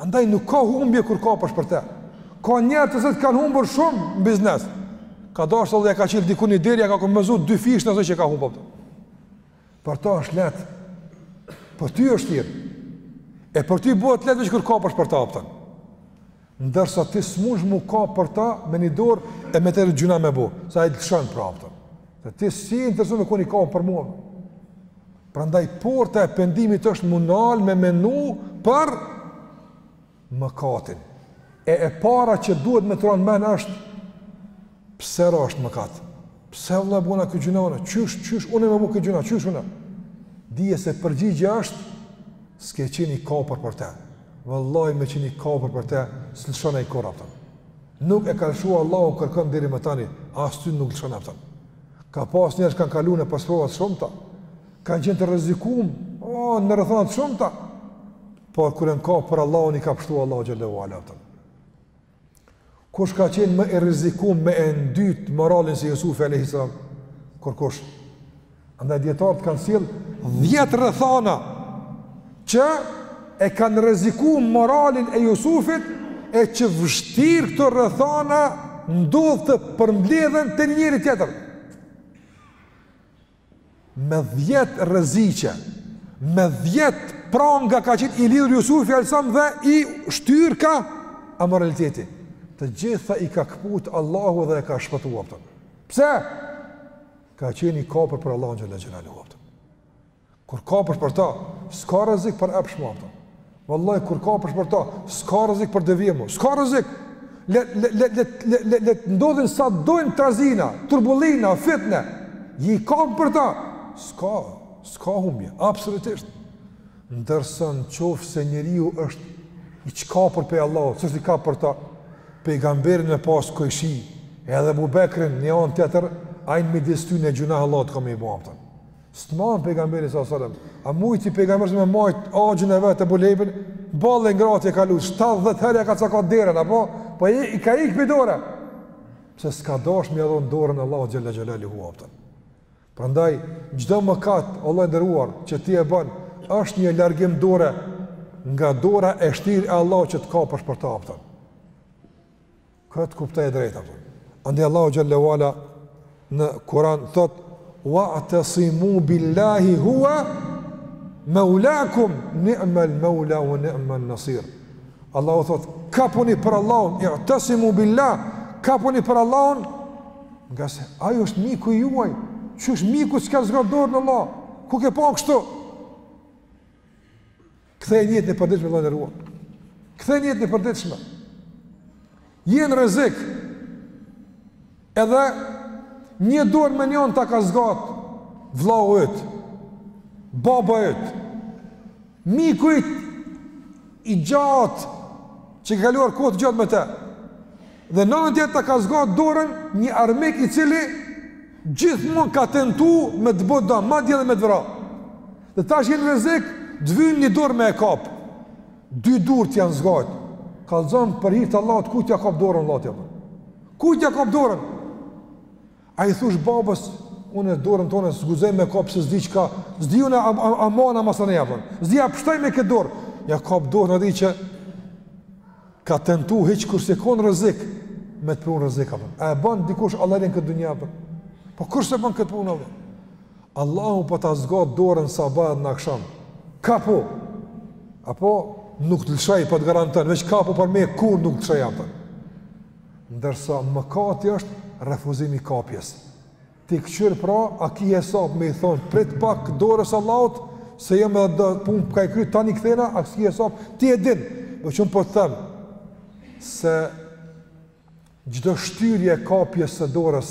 Andaj nuk ka humbje kur kapesh për te. Ka njerëz të cilët kanë humbur shumë në biznes. Ka dashtë dhe ia ka çil dikun një derë, ia ka kompenzu 2 fishin e asaj që ka humbur. Për ta është lehtë, për ty është vështirë, e për ty bëhet lehtë veç kur kapesh për ta, a kupton. Ndërsa ti s'munsh m'u kap për ta me një dorë e me tjetrën gjynah me bo, se ai t'lëshon prapë, a kupton. Se ti s'je interesu me kon i kapur për mua. Prandaj porta e pendimit është m'u ndal me menu për mëkatin. E e para që duhet me t'ra n'men është pse rashë në mëkat? Pse vëlla bona ky gjynah unë? Qysh, qysh unë me bo ky gjynah? Qysh unë? Dije se përgjigja është s'ke qenë i kapur për të. Vallahi me qenë i kapur për të, s'lëshon ai kurrë, a kupton. Nuk e ka lëshuar Allahu kërkënd deri më tani, as ty nuk t'lëshon, a kupton. Ka pas njerëz kanë kaluar nëpër sprova të shumta. Kanë qenë të rrezikuar, oh, në rrethana të shumta. Po kur janë kap për Allahun i ka pshtu Allahu xhelle ue ala, a kupton. Kush ka qenë më i rreziku me e ndyt moralin si Jusufi alejhi selam? Kurkush? Andaj dietarët kanë sjell 10 rrethana që e kanë rreziku moralin e Jusufit e që vështirë këto rrethana ndodh të përmbledhen te një njeri tjetër. Me dhjetë rreziqe, me dhjetë pranga ka qenë i lidhur Jusufi alejhi selam dhe i shtyrë kah amoraliteti. Të gjitha i ka këput Allahu dhe e ka shpëtu, a kupton. Pse? Ka qenë i kapur për Allahun xhelle xhelaluhu. Kur kapesh për ta, s'ka rrezik për epsh mo, a kupton. Vallai kur kapesh për ta, s'ka rrezik për devijim mo, s'ka rrezik. Le le të ndodhin sa dojnë trazina, turbullina, fitne. Je kap për ta. S'ka, s'ka humbje, absolutisht. Ndërsa në qofë se njeriu është i çkapur pej Allahut, s'është i kap për ta, pejgamberin me pasë kojshi, edhe Ebu Bekrin n'anë tjetër, ai në midis tyne, gjynah vallahi ka me i bo a kupton. S'të man pejgamberi alejhi selam, a mujti pejgamberi me majt axhën e vet Ebu Lehebin, balle ngrati e ka lut 70 herë ia ka cakat derën apo po i ka ik pi dore. Pse s'ka dash m'ja dhon dorën Allahut xhelle xhelaluhu, a kupton. Prandaj çdo mëkat vlla i nderuar që ti e bën është një largim dore nga dora e shtrirë e Allahut që të kapesh për ta, a kupton. Këtë kuptoje drejt apo. Andaj Allahu xhelle ue ala në Kur'an thot wa'tasimu billahi huwa maulakum ni'mal maula wa ni'man nasir. Allahu thot kapuni për Allahun, i'tasimu billah, kapuni për Allahun, ngase ai është miku i juaj. Qysh miku s'ka zgat dorën vlla? Ku ke pa kështu? Kthej në jetën e përditshme vlla i nderuar. Kthej në jetën e përditshme. Je në rrezik. Edhe një dorë me një anë ta ka zgat vllau yt. Baba yt. Miku yt i gjat që ka kaluar kohë të gjatë me të. Dhe në anën tjetër ta ka zgat dorën një armik i cili gjithmonë ka tentu me të bo dam, madje edhe me të vra. Dhe tash je në rrezik, të vyn një dorë me e kap. Dy duar t'janë zgat. Kallzom për hir të Allahut kujt ja kap dorën vlla ti apo. Kujt ja kap dorën? A i thush babës, unë dorën tonde s'guxoj me kap se s'di çka, s'di unë a man a s'man apo. S'di a pshtoj me këtë dorë. Ja kap dorën atij që ka tentu hiç kur s'je kon n'rrezik me të pru n'rrezik apo. A e bën dikush vallahi n'këtë dynja apo? Po kush s'e bën këtë punë apo? Allahu po ta zgat dorën sabah e n'aksham, kapo, apo nuk të lëshoj, po të garanton, veç kapu për mu, kur nuk të lëshoj atë. Ndërsa mëkati është refuzim i kapjes. Ti këqyr pra, a ki hesap me i thonë, prit pak dorës së Allahut, se jam edhe do punë ka i kry, tani këthena, a ki hesap, ti e din, veç unë po të them, se çdo shtyrje e kapjes së dorës,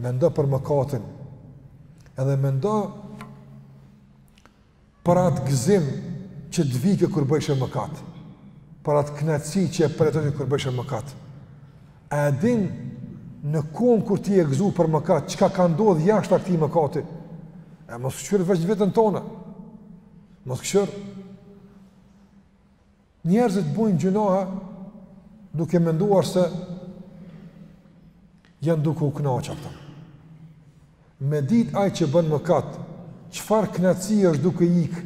Mendo për mëkatin. Edhe mendo për atë gëzim që të vijke kur bojshe mëkat. Për atë knaqësi që e përjetojshe kur bojshe mëkat. A e din në kohën kur ti je gëzu për mëkat, çka ka ndodhë jashtë këtij mëkati? E mos këqyr veç veten tone. Mos këqyr. Njerëzit bëjnë gjynahe duke menduar se janë duke u kënaq, apo. Me ditë ai që bën mëkat, çfarë kënaqësi është duke ik?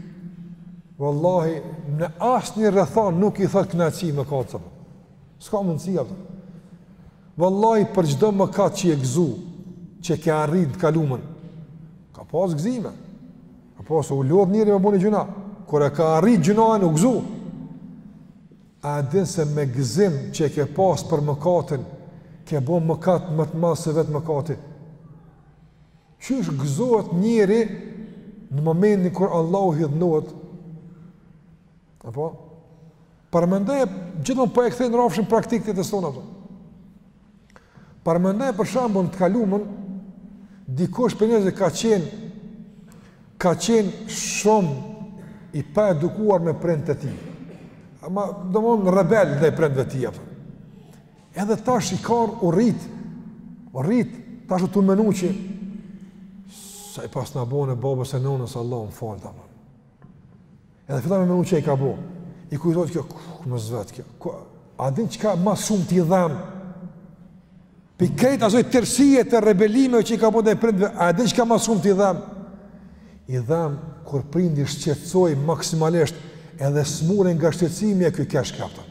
Wallahi, në asnjë rrethanë nuk i thot kënaqësi mëkatit. S'ka mundësi, apo. Wallahi për çdo mëkat që je gëzu, që ke arrit të kalumën, ka pas gëzime. Apo se u lodh njeri me bo një gjynah, kur e ka arrit gjynahin u gëzu. A din se me gëzim që e ke pas për mëkatin, ke bën mëkat më të madh se vetë mëkati. Qysh gëzohet njeri në momentin kur Allahu hidhnohet? Apo paramendoje gjithmonë po e kthejnë në rrafshin praktik të jetës sonë, apo. Paramendoje për shembull të kaluamën, dikush prej njerëzve ka qenë ka qenë shumë i paedukuar me prindët e tij. Ama, domethonë rebel ndaj prindve të tij, apo. Edhe tash kur u rrit, u rrit, tash është tu menu që, sa i paskna bo unë, babës e nonës, Allah, më fal, apo. Edhe fillon me menu çka i ka bo. I kujtohet kjo, ku moj Zot kjo, ku, a din çka ma së shumti i dhem. Prej krejt asoj tërësie të rebelimeve që i ka bo ndaj prindve, a din çka ma së shumti i dhem. I dhem, kur prindin e shqetsoi maksimalisht, edhe u smur nga shqetsimi e ky kesh, kupton.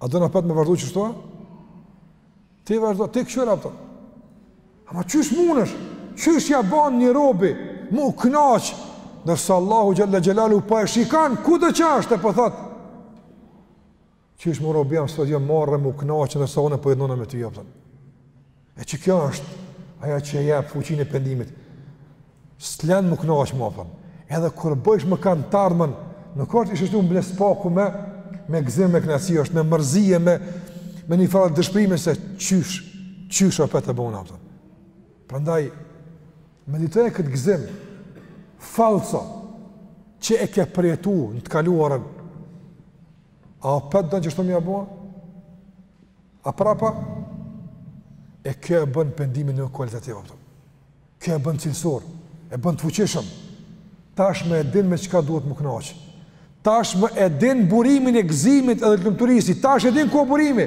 A don prapë me vazhdo qeshtu? Ti vazhdo, ti këqyre, apo. Ama qysh munesh, qysh ja ban njeri robi, mu knaq, nërsa Allahu Gjelle Gjelaluhu po e shikon, kudo që ashtë, e po thot. Qysh more robi jem, s'po t'vjen marre, mu knaq, nërsa unë po hidhnohna me ty, apo. E që kjo është ajo që e jep fuqinë e pendimit, s'len mu kënaq më, a kupton. Edhe kur bëjsh mëkat n't'ardhmen, nuk është qështu, bile s'paku me, me gëzim me knaqsi, është me mërzi, me, me njëfarë dëshprimi se qysh, qysh opet e bëna, a kupton. Prandaj, meditoje këtë gëzim, falso, që e ke përjetu në të kaluarën, A opet don qështu me ja bo, a? A prap, a? E kjo e bën pendimin kualitativ, a kupton. Kjo e bën cilësor, e bën të fuqishëm. Tashmë e din me çka duhet mu knaq. Tashmë e din burimin e gzimit edhe të lumturisë. Tash e din ku o burimi.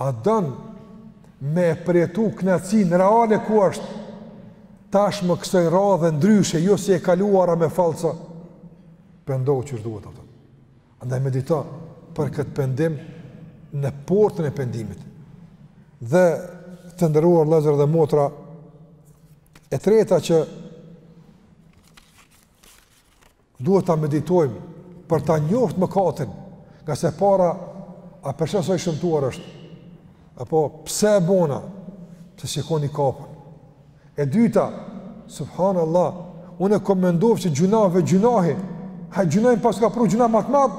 A don me e përjetu kënaqësinë reale ku është tashmë kësaj radhe ndryshe, jo si e kaluara me fallco? Pendohu qysh duhet, a kupton. Andaj medito për këtë pendim në portën e pendimit. Dhe të nderuar vëllezër dhe motra, e treta që Duhet ta meditojmë për ta njoft mëkatin, ngase e para a pe sheh sa i shëmtuar është? Apo pse e bona? Pse shikon i kapur? E dyta, subhanallah, unë e kom mendu që gjynahi gjynahin, a gjynahi pas ka pru gjynah ma të madh.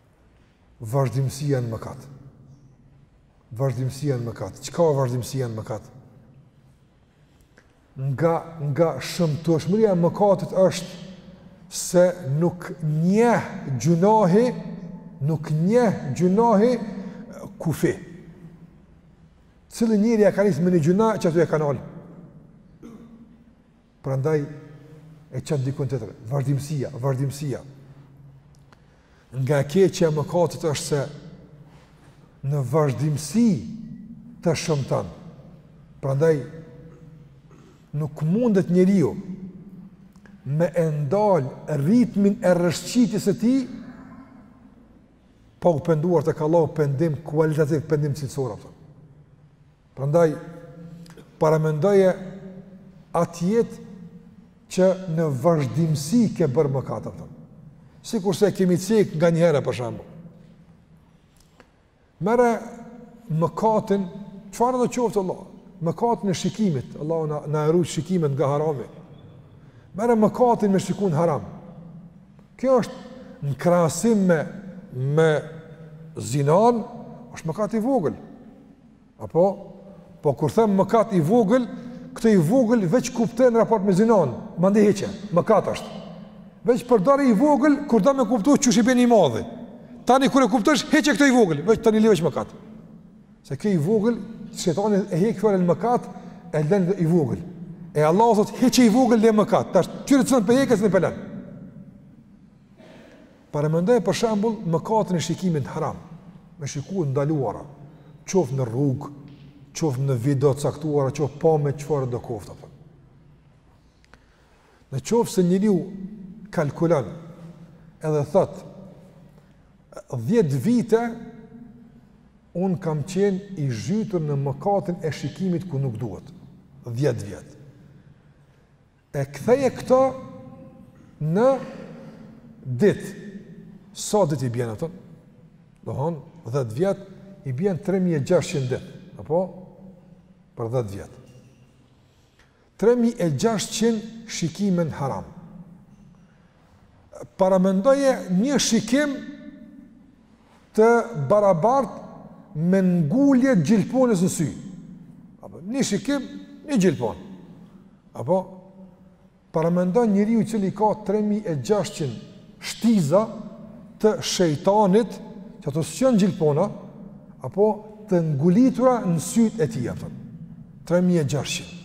Vazhdimësia në mëkat. Vazhdimësia në mëkat. Çka o vazhdimësia në mëkat? Nga, nga shëmtueshmëria e mëkatit është se nuk njeh gjynahi, nuk njeh gjynahi kufi. Cili njeri e ka nis me një gjynah që aty e ka nal. Prandaj e çon dikun tjetër, vazhdimësia, vazhdimësia. Nga e keqja e mëkatit është se në vazhdimësi të shëmton. Prandaj nuk mundet njeriu me e ndal ritmin e rrëshqitjes së tij pa u penduar tek Allahu pendim kualitativ, pendim cilësor, a kupton. Prandaj, paramendoje atë jetë që në vazhdimësi ke bërë mëkat, a kupton. Sikurse kemi cek nganjëherë për shembull. Merre mëkatin, çfarëdo qoftë vëlla. Mëkatin e shikimit, Allahu na, na e rujt shikimin nga harami. Merre mëkatin me shiku n'haram. Kjo është në krahasim me, me zinan, është mëkat i vogël. Apo, po kur them mëkat i vogël, këtë i vogël veç kuptoje në raport me zinon, mandej heqe, mëkat është. Veç përdore i vogël, kur do me kuptu qysh u ben i madh. Tani kur e kuptosh, heqe këtë i vogël, veç tani le veç mëkat. Se këtë i vogël, shejtani e hek fjalën mëkat, e len i vogël. E Allahu thot, heqe i vogël le mëkat, tash ty cilën po e hek s'ën pëlqen. Paramendoje për shembull mëkatin e shikimit haram, me shiku të ndaluara, qoftë në rrugë, qoftë në video të caktuara, qoftë po me çfarëdo koftë, apo. Në qoftë se njeriu kalkulon edhe thot 10 vite un kam qen i zhytur në mëkatin e shikimit ku nuk duhet. 10 vjet. E ktheje këto në dit. Sa dit i bjen ato? Domethan 10 vjet i bjen 3600 dit, apo për 10 vjet. 3600 shikime në haram. Paramendoje një shikim të barabartë me ngulje të gjilponës në sy. Apo, një shikim, një gjilpon. Apo, paramendo njeriu i cili i ka 3600 shtiza të shejtanit, që ato s'jon gjilpona, apo të ngulitura në sytë e tij, ato, 3600.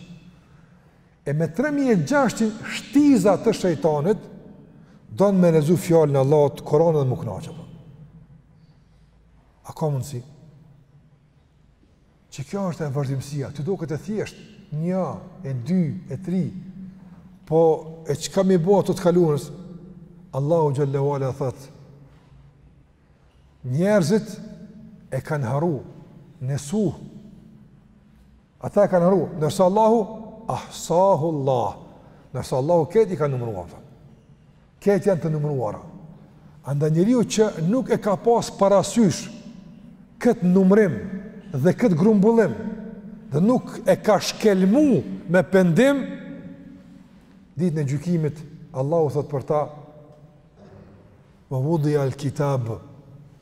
E me 3600 shtiza të shejtanit don me lexu fjalën e Allahut Kur'an dhe m'u kënaq, apo. A ka mundsi? Që kjo është vazhdimësia, të duket e thjesht, një, e dy, e tri, po e çka m'i bo ato të kalumes, Allahu xhele ue ala thët, njerëzit e kanë harru, nesuhu, Ata e kanë harru, ndërsa Allahu, ahsahu Allah, ndërsa Allahu krejt i ka numruar, krejt janë të numruara. Andaj njeriu që nuk e ka pas parasysh këtë numrim dhe këtë grumbullim, dhe nuk e ka shkelmu me pendim, ditën e gjykimit, Allahu thotë për ta, ve vudial-kitab,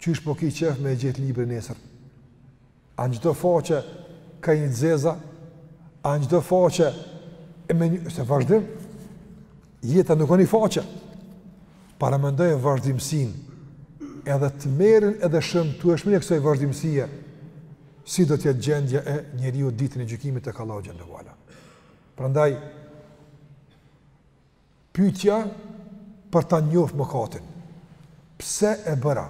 Qysh po ki qef me gjet librin nesër? A në çdo faqe ka njolla t'zeza? A në çdo faqe me... Se vazhdim, jeta nuk o një faqe. Paramendoje vazhdimësin, edhe tmerrin edhe shëmtushmërin e kësoj vazhdimësie, si do të jetë gjendja e njeriut ditën e gjykimit tek Allahu xhele ue ala. Prandaj, Pyetja për ta njoftë mëkatin. Pse e bëra?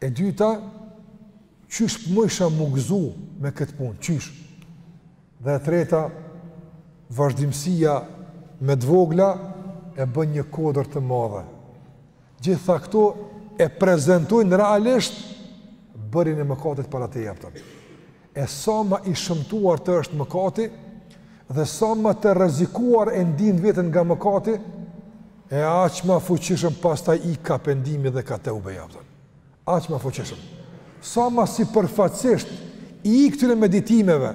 E dyta, qysh mujsha me u gëzu me këtë punë, qysh? Dhe e treta, vazhdimësia me t'vogla e bën një kodër të madhe. Gjitha këto e prezentojnë realisht bërjen e mëkatit para teje, apton. e sa ma i shëmtuar të është mëkati dhe sa ma të rrezikuar e ndin veten nga mëkati, e aq ma fuqishëm pastaj ik ka pendimi dhe ka teubeja, apton. Aq ma fuqishëm. Sa ma sipërfaqësisht i ik këtyre meditimeve,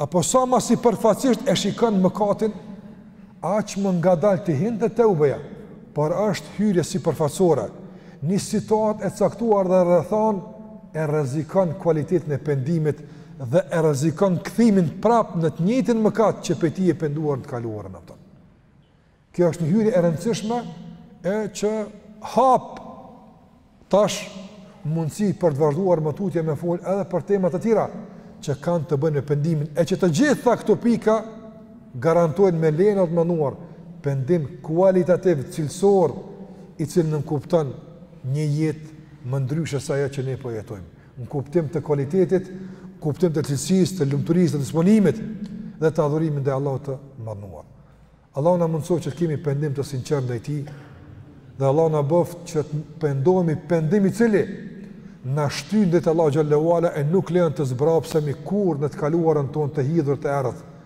apo sa ma sipërfaqësisht e shikon mëkatin, aq më ngadalë ti hin te teubeja, por është hyrje sipërfaqësore. Një situatë e caktuar dhe rrethanë e rrezikon kualitetin e pendimit dhe e rrezikon kthimin prapë në të njëjtin mëkat që prej tij je penduar në të kaluarën, apton. Kjo është një hyrje e rëndësishme e që hap tash mundësi për të vazhduar më tutje me fol edhe për tema të tjera që kanë të bëjnë me pendimin e që të gjitha këto pika garantojnë me lejen e të Madhëruarit pendim kualitativ cilësor i cili nënkupton një jetë më ndryshe se ajo që ne po jetojmë në kuptim të kualitetit, në kuptim të cilësisë, të lumturisë, të disponimit dhe të adhurimit ndaj Allahut të Madhëruar. Allahu na mundësoftë që të kemi pendim të sinqertë ndaj Tij dhe Allahu na bëftë që të pendohemi pendim i cili na shtyn drejt Allahut xhel-le ue ala e nuk lejon të zbrapsemi kurrë në të kaluarën tonë të hidhur të errët.